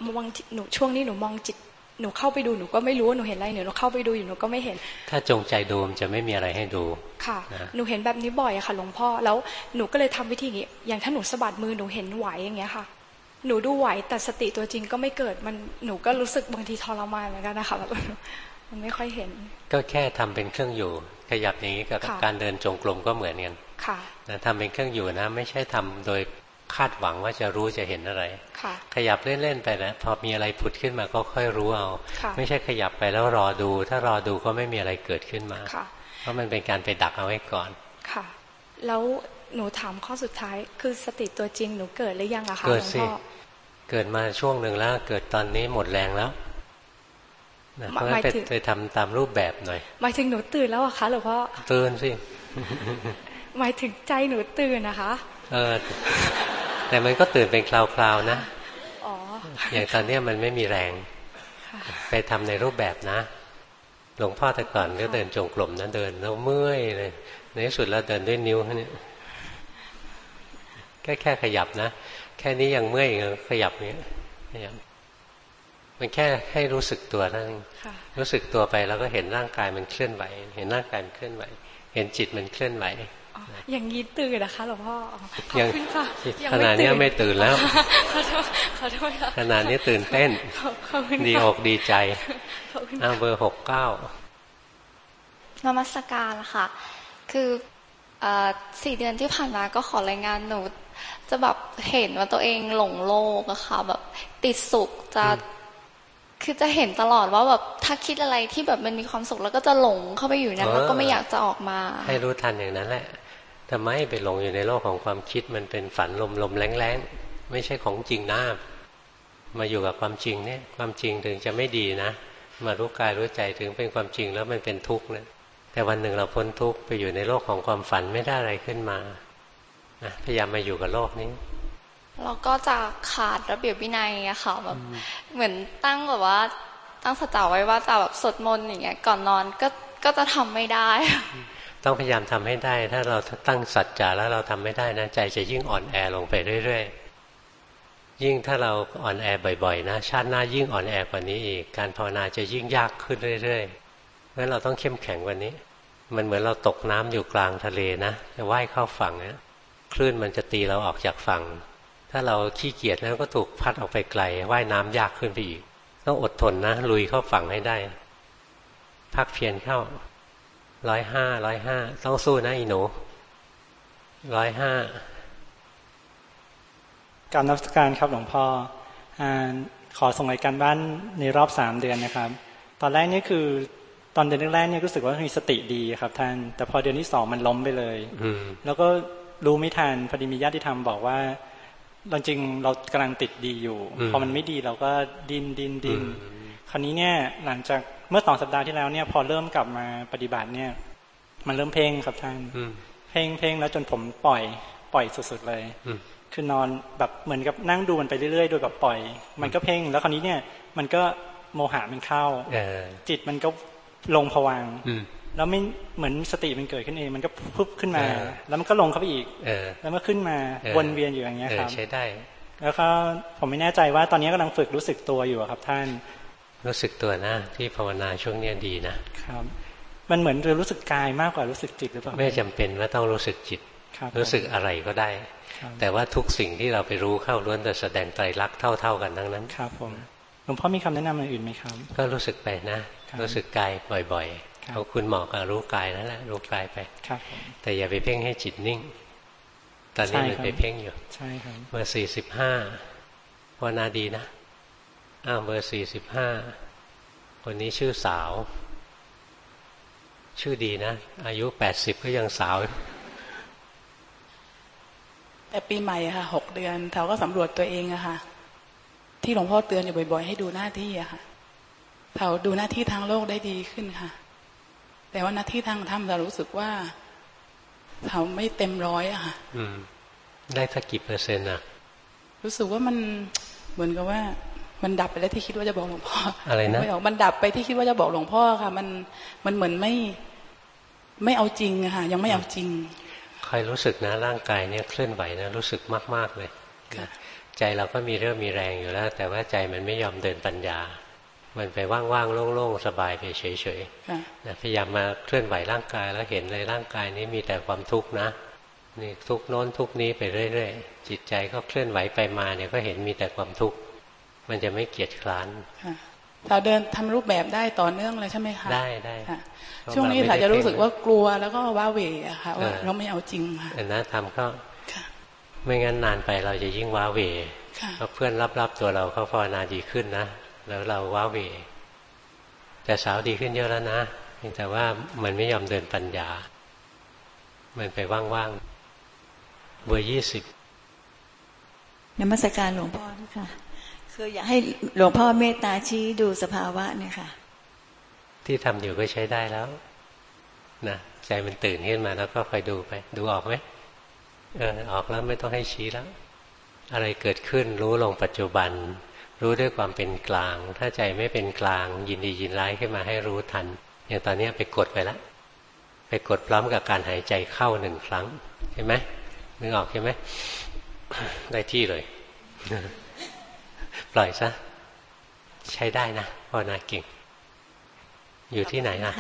มองหนูช่วงนี้หนูมองจิตหนูเข้าไปดูหนูก็ไม่รู้ว่าหนูเห็นอะไรหนูเข้าไปดูอยู่หนูก็ไม่เห็น ถ้าจงใจดูมันจะไม่มีอะไรให้ดูค่ะ หนูเห็นแบบนี้บ่อยอะค่ะหลวงพ่อแล้วหนูก็เลยทำวิธีนี้อย่างถ้าหนูสะบัดมือหนูเห็นไหวอย่างเงี้ยค่ะหนูดูไหวแต่สติตัวจริงก็ไม่เกิดมันหนูก็รู้สึกบางทีทรมานเหมือนกันนะคะแบบมันไม่ค่อยเห็น ก็แค่ทำเป็นเครื่องอยู่ ขยับอย่างนี้กับการเดินจงกรมก็เหมือนกันค่ะทำเป็นเครื่องอยู่นะไม่ใช่ทำโดยคาดหวังว่าจะรู้จะเห็นอะไรขยับเล่นๆไปนะพอมีอะไรผุดขึ้นมาก็ค่อยรู้เอา ไม่ใช่ขยับไปแล้วรอดู ถ้ารอดูก็ไม่มีอะไรเกิดขึ้นมาเพราะมันเป็นการไปดักเอาไว้ก่อนค่ะ แล้วหนูถามข้อสุดท้ายคือสติตัวจริงหนูเกิดหรือยังอะคะเกิดสิเกิดมาช่วงหนึ่งแล้ว เกิดตอนนี้หมดแรงแล้ว เพราะงั้นไปทำตามรูปแบบหน่อยหมายถึงหนูตื่นแล้วอะคะหรือว่าตื่นสิหมายถึงใจหนูตื่นนะคะ เออ แต่มันก็ตื่นเป็นคราวๆนะอย่างตอนนี้มันไม่มีแรง ไปทำในรูปแบบนะ หลวงพ่อแต่ก่อนก็เดินจงกรมนะเดินแล้วเมื่อยเลยในที่สุดแล้วเดินด้วยนิ้วแค่นี้แค่แค่ขยับนะ แค่นี้ยังเมื่อยขยับเนี้ยขยับ มันแค่ให้รู้สึกตัวนั่นรู้สึกตัวไปแล้วก็เห็นร่างกายมันเคลื่อนไหว เห็นร่างกายมันเคลื่อนไหว เห็นจิตมันเคลื่อนไหวอย่างนี้ตื่นนะคะหลวงพ่อขอบคุณค่ะขนาดนี้ไม่ตื่นแล้วขอโทษขอโทษขนาดนี้ตื่นเต้นดีอกดีใจอ้าเบอร์หกเก้านมัสการละค่ะ คือสี่เดือนที่ผ่านมาก็ขอรายงานหนู จะแบบเห็นว่าตัวเองหลงโลกอะค่ะ แบบติดสุขจะ คือจะเห็นตลอดว่าแบบถ้าคิดอะไรที่แบบมันมีความสุขแล้วก็จะหลงเข้าไปอยู่นั้นแล้วก็ไม่อยากจะออกมา ให้รู้ทันอย่างนั้นแหละทำไมไปหลงอยู่ในโลกของความคิดมันเป็นฝันลมลมแรงแรงไม่ใช่ของจริงนะมาอยู่กับความจริงเนี่ย ความจริงถึงจะไม่ดีนะ มารู้กายรู้ใจถึงเป็นความจริงแล้วมันเป็นทุกข์นะแต่วันหนึ่งเราพ้นทุกข์ไปอยู่ในโลกของความฝันไม่ได้อะไรขึ้นมาพยายามมาอยู่กับโลกนี้ เราก็จะขาดระเบียบวินัยอะค่ะแบบเหมือนตั้งแบบว่า ตั้งสตาไว้ว่าจะแบบสวดมนต์อย่างเงี้ยก่อนนอนก็ก็จะทำไม่ได้ ต้องพยายามทำให้ได้ ถ้าเราตั้งสัจจะแล้วเราทำไม่ได้นะใจจะยิ่งอ่อนแอลงไปเรื่อยๆยิ่งถ้าเราอ่อนแอบ่อยๆ นะชาติหน้ายิ่งอ่อนแอกว่านี้อีกการภาวนาจะยิ่งยากขึ้นเรื่อยๆเพราะฉะนั้นเราต้องเข้มแข็งกว่านี้ มันเหมือนเราตกน้ำอยู่กลางทะเลนะจะว่ายเข้าฝั่งนะคลื่นมันจะตีเราออกจากฝั่ง ถ้าเราขี้เกียจแล้วก็ถูกพัดออกไปไกลว่ายน้ำยากขึ้นไปอีกต้องอดทนนะลุยเข้าฝั่งให้ได้ พักเพียนเข้าร้อยห้าร้อยห้าต้องสู้นะอีหนูร้อยห้าการนับการครับหลวงพ่ออขอส่งรายการบ้านในรอบสามเดือนนะครับ ตอนแรกนี่คือตอนเดือนแรกเนี่ยรู้สึกว่ามีสติดีครับ ท่าน แต่พอเดือนที่สองมันล้มไปเลยแล้วก็รู้ไม่ทันพอดีมีญาติธรรมบอกว่า เราจริงเรากำลังติดดีอยู่ พอมันไม่ดีเราก็ดินดินดินคราวนี้เนี่ยหลังจากเมื่อสองสัปดาห์ที่แล้วเนี่ยพอเริ่มกลับมาปฏิบัติเนี่ย มันเริ่มเพ่งครับท่านเพ่งเพ่งแล้วจนผมปล่อยปล่อยสุดๆเลยคือนอนแบบเหมือนกับนั่งดูมันไปเรื่อยๆโดยแบบปล่อย มันก็เพ่งแล้วคราวนี้เนี่ย มันก็โมหะมันเข้าจิตมันก็ลงผวัง แล้วไม่เหมือนสติมันเกิดขึ้นเอง มันก็พุบขึ้นมา แล้วมันก็ลงเข้าไปอีกแล้วมันขึ้นมาวนเวียนอยู่อย่างเงี้ยครับใช้ได้ แล้วก็ผมไม่แน่ใจว่าตอนนี้กำลังฝึกรู้สึกตัวอยู่ครับท่าน รู้สึกตัวนะ ที่ภาวนาช่วงเนี้ยดีนะครับ มันเหมือนจะรู้สึกกายมากกว่ารู้สึกจิตหรือเปล่าไม่จำเป็นว่าต้องรู้สึกจิตรู้สึกอะไรก็ได้ แต่ว่าทุกสิ่งที่เราไปรู้เข้าล้วนแต่แสดงไตรลักษณ์เท่า ๆกันทั้งนั้นครับผมหลวงพ่อมีคำแนะนำอะไรอื่นไหมครับ ก็รู้สึกไปนะ รู้สึกกายบ่อยๆ เอาคุณหมอกับรู้กายนั่นแหละรู้กายไปครับ แต่อย่าไปเพ่งให้จิตนิ่ง ตอนนี้มันไปเพ่งอยู่ ใช่ครับเบอร์สี่สิบห้าภาวนาดีนะอ้าวเบอร์สี่สิบห้าคนนี้ชื่อสาว ชื่อดีนะ อายุแปดสิบก็ยังสาว แต่ปีใหม่ค่ะหกเดือนเขาก็สำรวจตัวเองอะค่ะ ที่หลวงพ่อเตือนอยู่บ่อย ๆ ให้ดูหน้าที่อะค่ะเขาดูหน้าที่ทางโลกได้ดีขึ้นค่ะ แต่ว่าหน้าที่ทางธรรมเรารู้สึกว่าเขาไม่เต็มร้อยอะค่ะได้สักกี่เปอร์เซ็นต์อะรู้สึกว่ามันเหมือนกับว่า มันดับไปแล้วที่คิดว่าจะบอกหลวงพ่ออะไรนะไม่ออกมันดับไปที่คิดว่าจะบอกหลวงพ่อค่ะ มันมันเหมือนไม่ไม่เอาจริงอะค่ะยังไม่เอาจริงคอยรู้สึกนะร่างกายเนี่ยเคลื่อนไหวนะรู้สึกมาก ๆ เลยใจเราก็มีเรื่องมีแรงอยู่แล้ว แต่ว่าใจมันไม่ยอมเดินปัญญา มันไปว่างๆโล่งๆสบายไปเฉยๆนะพยายามมาเคลื่อนไหวร่างกายแล้วเห็นในร่างกายนี้มีแต่ความทุกข์นะนี่ทุกโน้นทุกนี้ไปเรื่อยๆจิตใจก็เคลื่อนไหวไปมาเนี่ยก็เห็นมีแต่ความทุกข์มันจะไม่เกียจคร้านเราเดินทำรูปแบบได้ต่อเนื่องเลยใช่ไหมคะได้ได้ช่วงนี้ถ้าจะรู้สึกว่ากลัวแล้วก็ว้าเวอะค่ะว่าเราไม่เอาจริงค่ะนะทำก็ไม่งั้นนานไปเราจะยิ่งว้าเวเพราะเพื่อนรับๆตัวเราเขาภาวนาดีขึ้นนะ แล้วเราว้าเวแต่สาวดีขึ้นเยอะแล้วนะแต่ว่ามันไม่ยอมเดินปัญญา มันไปว่างๆเบอร์ยี่สิบนมัสการหลวงพ่อค่ะ คืออยากให้หลวงพ่อเมตตาชี้ดูสภาวะเนี่ยค่ะ ที่ทำอยู่ก็ใช้ได้แล้วนะใจมันตื่นขึ้นมาแล้วก็คอยดูไป ดูออกไหมเออออกแล้วไม่ต้องให้ชี้แล้ว อะไรเกิดขึ้นรู้ลงปัจจุบัน รู้ด้วยความเป็นกลาง ถ้าใจไม่เป็นกลาง ยินดียินร้ายขึ้นมาให้รู้ทัน อย่างตอนนี้ไปกดไปแล้วไปกดพร้อมกับการหายใจเข้าหนึ่งครั้งเห็นไหมนึกออกใช่ไหมได้ที่เลย ปล่อยซะใช้ได้นะพ่อนาเก่ง อยู่ที่ไหนอะ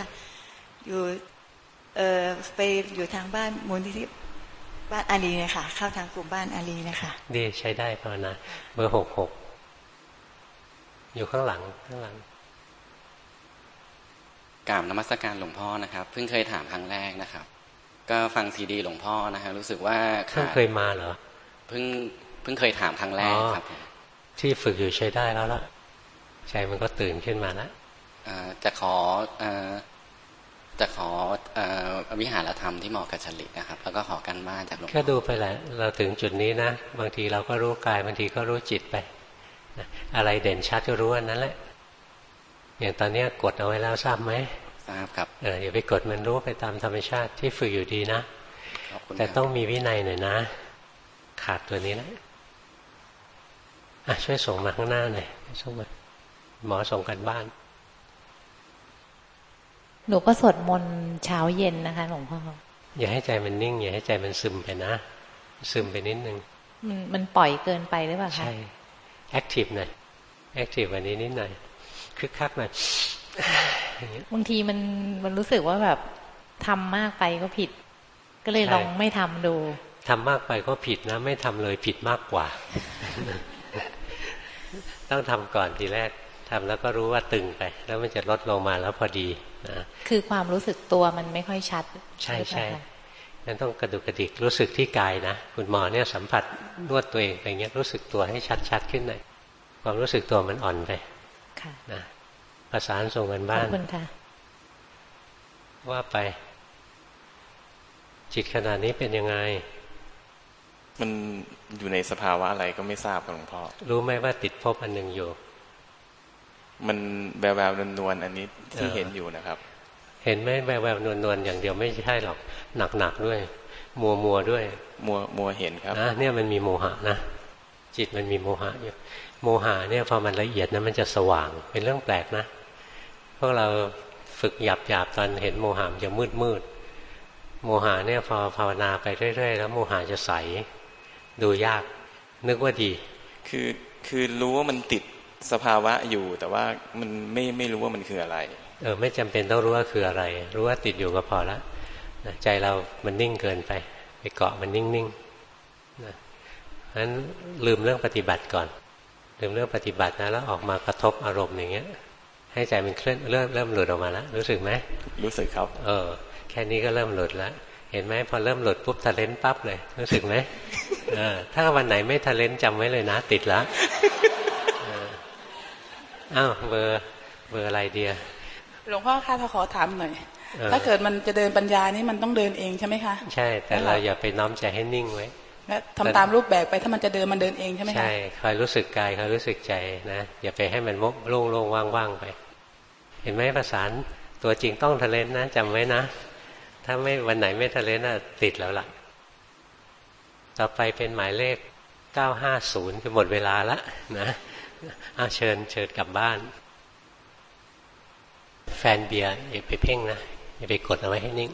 อยู่เออไปอยู่ทางบ้านมูลนิธิบ้านอารีนะคะเข้าทางกลุ่มบ้านอารีนะคะดีใช้ได้พอนะเบอร์หกหก อยู่ข้างหลังข้างหลังกราบนมัสการหลวงพ่อนะครับเพิ่งเคยถามครั้งแรกนะครับ ก็ฟังซีดีหลวงพ่อนะฮะรู้สึกว่าเพิ่งเคยมาเหรอเพิ่งเพิ่งเคยถามครั้งแรกครับ ที่ฝึกอยู่ใช้ได้แล้วล่ะใจมันก็ตื่นขึ้นมาแล้วจะขอจะขอวิหารธรรมที่เหมาะกับฉลิตนะครับ แล้วก็ขอกันบ้านจากหลวงพ่อแค่ดูไปแหละเราถึงจุดนี้นะ บางทีเราก็รู้กายบางทีก็รู้จิตไป อะไรเด่นชัดก็รู้อันนั้นแหละอย่างตอนนี้กดเอาไว้แล้วทราบไหมทราบครับเอออย่าไปกดมันรู้ไปตามธรรมชาติที่ฝึกอยู่ดีนะแต่ต้องมีวินัยหน่อยนะ ขาดตัวนี้แล้วอะช่วยส่งมาข้างหน้าหน่อยส่งมาหมอส่งกันบ้าน หนูก็สวดมนต์เช้าเย็นนะคะหลวงพ่ออย่าให้ใจมันนิ่ง อย่าให้ใจมันซึมไปนะ ซึมไปนิดนึงมันมันปล่อยเกินไปหรือเปล่าคะใช่ active หน่อย active วันนี้นิดหน่อยคึกคักหน่อยบางทีมันมันรู้สึกว่าแบบทำมากไปก็ผิด ก็เลยลองไม่ทำดูทำมากไปก็ผิดนะ ไม่ทำเลยผิดมากกว่า ต้องทำก่อนทีแรกทำแล้วก็รู้ว่าตึงไป แล้วมันจะลดลงมาแล้วพอดีนะคือความรู้สึกตัวมันไม่ค่อยชัด ใช่ใช่ นั้นต้องกระดุกกระดิกรู้สึกที่กายนะคุณหมอเนี่ยสัมผัสนวดตัวเองไปเงี้ยรู้สึกตัวให้ชัดๆขึ้นหน่อยความรู้สึกตัวมันอ่อนไปนะประสานส่งกันบ้านขอบคุณค่ะว่าไป จิตขนาดนี้เป็นยังไง มันอยู่ในสภาวะอะไรก็ไม่ทราบหลวงพ่อรู้ไหมว่าติดภพอันหนึ่งอยู่ มันแววแววนวลอันนี้ที่เห็นอยู่นะครับ เห็นไหมแววแววนวลนวลอย่างเดียวไม่ใช่หรอกหนักหนักด้วย มัวมัวด้วย มัวมัวเห็นครับนะเนี่ยมันมีโมหะนะจิตมันมีโมหะอยู่โมหะเนี่ยพอมันละเอียดนะมันจะสว่างเป็นเรื่องแปลกนะพวกเราฝึกหยาบหยาบตอนเห็นโมหะมันจะมืดมืดโมหะเนี่ยพอภาวนาไปเรื่อย ๆ แล้วโมหะจะใส ดูยาก นึกว่าดี คือคือรู้ว่ามันติดสภาวะอยู่ แต่ว่ามันไม่ไม่รู้ว่ามันคืออะไร เออไม่จำเป็นต้องรู้ว่าคืออะไร รู้ว่าติดอยู่ก็พอละใจเรามันนิ่งเกินไป ไปเกาะมันนิ่งๆนะนั้นลืมเรื่องปฏิบัติก่อน ลืมเรื่องปฏิบัตินะแล้วออกมากระทบอารมณ์อย่างเงี้ย ให้ใจมันเคลื่อนเริ่มเริ่มหลุดออกมาแล้วรู้สึกไหมรู้สึกครับ เออ แค่นี้ก็เริ่มหลุดแล้วเห็นไหมพอเริ่มหลุดปุ๊บทะเลนปั๊บเลย รู้สึกไหมเออถ้าวันไหนไม่ทะเลนจำไว้เลยนะ ติดละอ้าวเบอร์เบอร์อะไรเดีย หลวงพ่อคะถ้าขอถามหน่อย ถ้าเกิดมันจะเดินปัญญานี่มันต้องเดินเองใช่ไหมคะ ใช่ แต่เราอย่าไปน้อมใจให้นิ่งไว้และทำตามรูปแบบไปถ้ามันจะเดินมันเดินเองใช่ไหมคะ ใช่ คอยรู้สึกกายคอยรู้สึกใจนะ อย่าไปให้มันโล่งโล่งว่างๆไป เห็นไหมภาษาตัวจริงต้องทะเลนนะจำไว้นะ ถ้าไม่วันไหนไม่ทะเลนนะติดแล้วล่ะ ต่อไปเป็นหมายเลขเก้าห้าศูนย์คือหมดเวลาละนะเอาเชิญเชิญกลับบ้าน แฟนเบียร์อย่าไปเพ่งนะอย่าไปกดเอาไว้ให้นิ่ง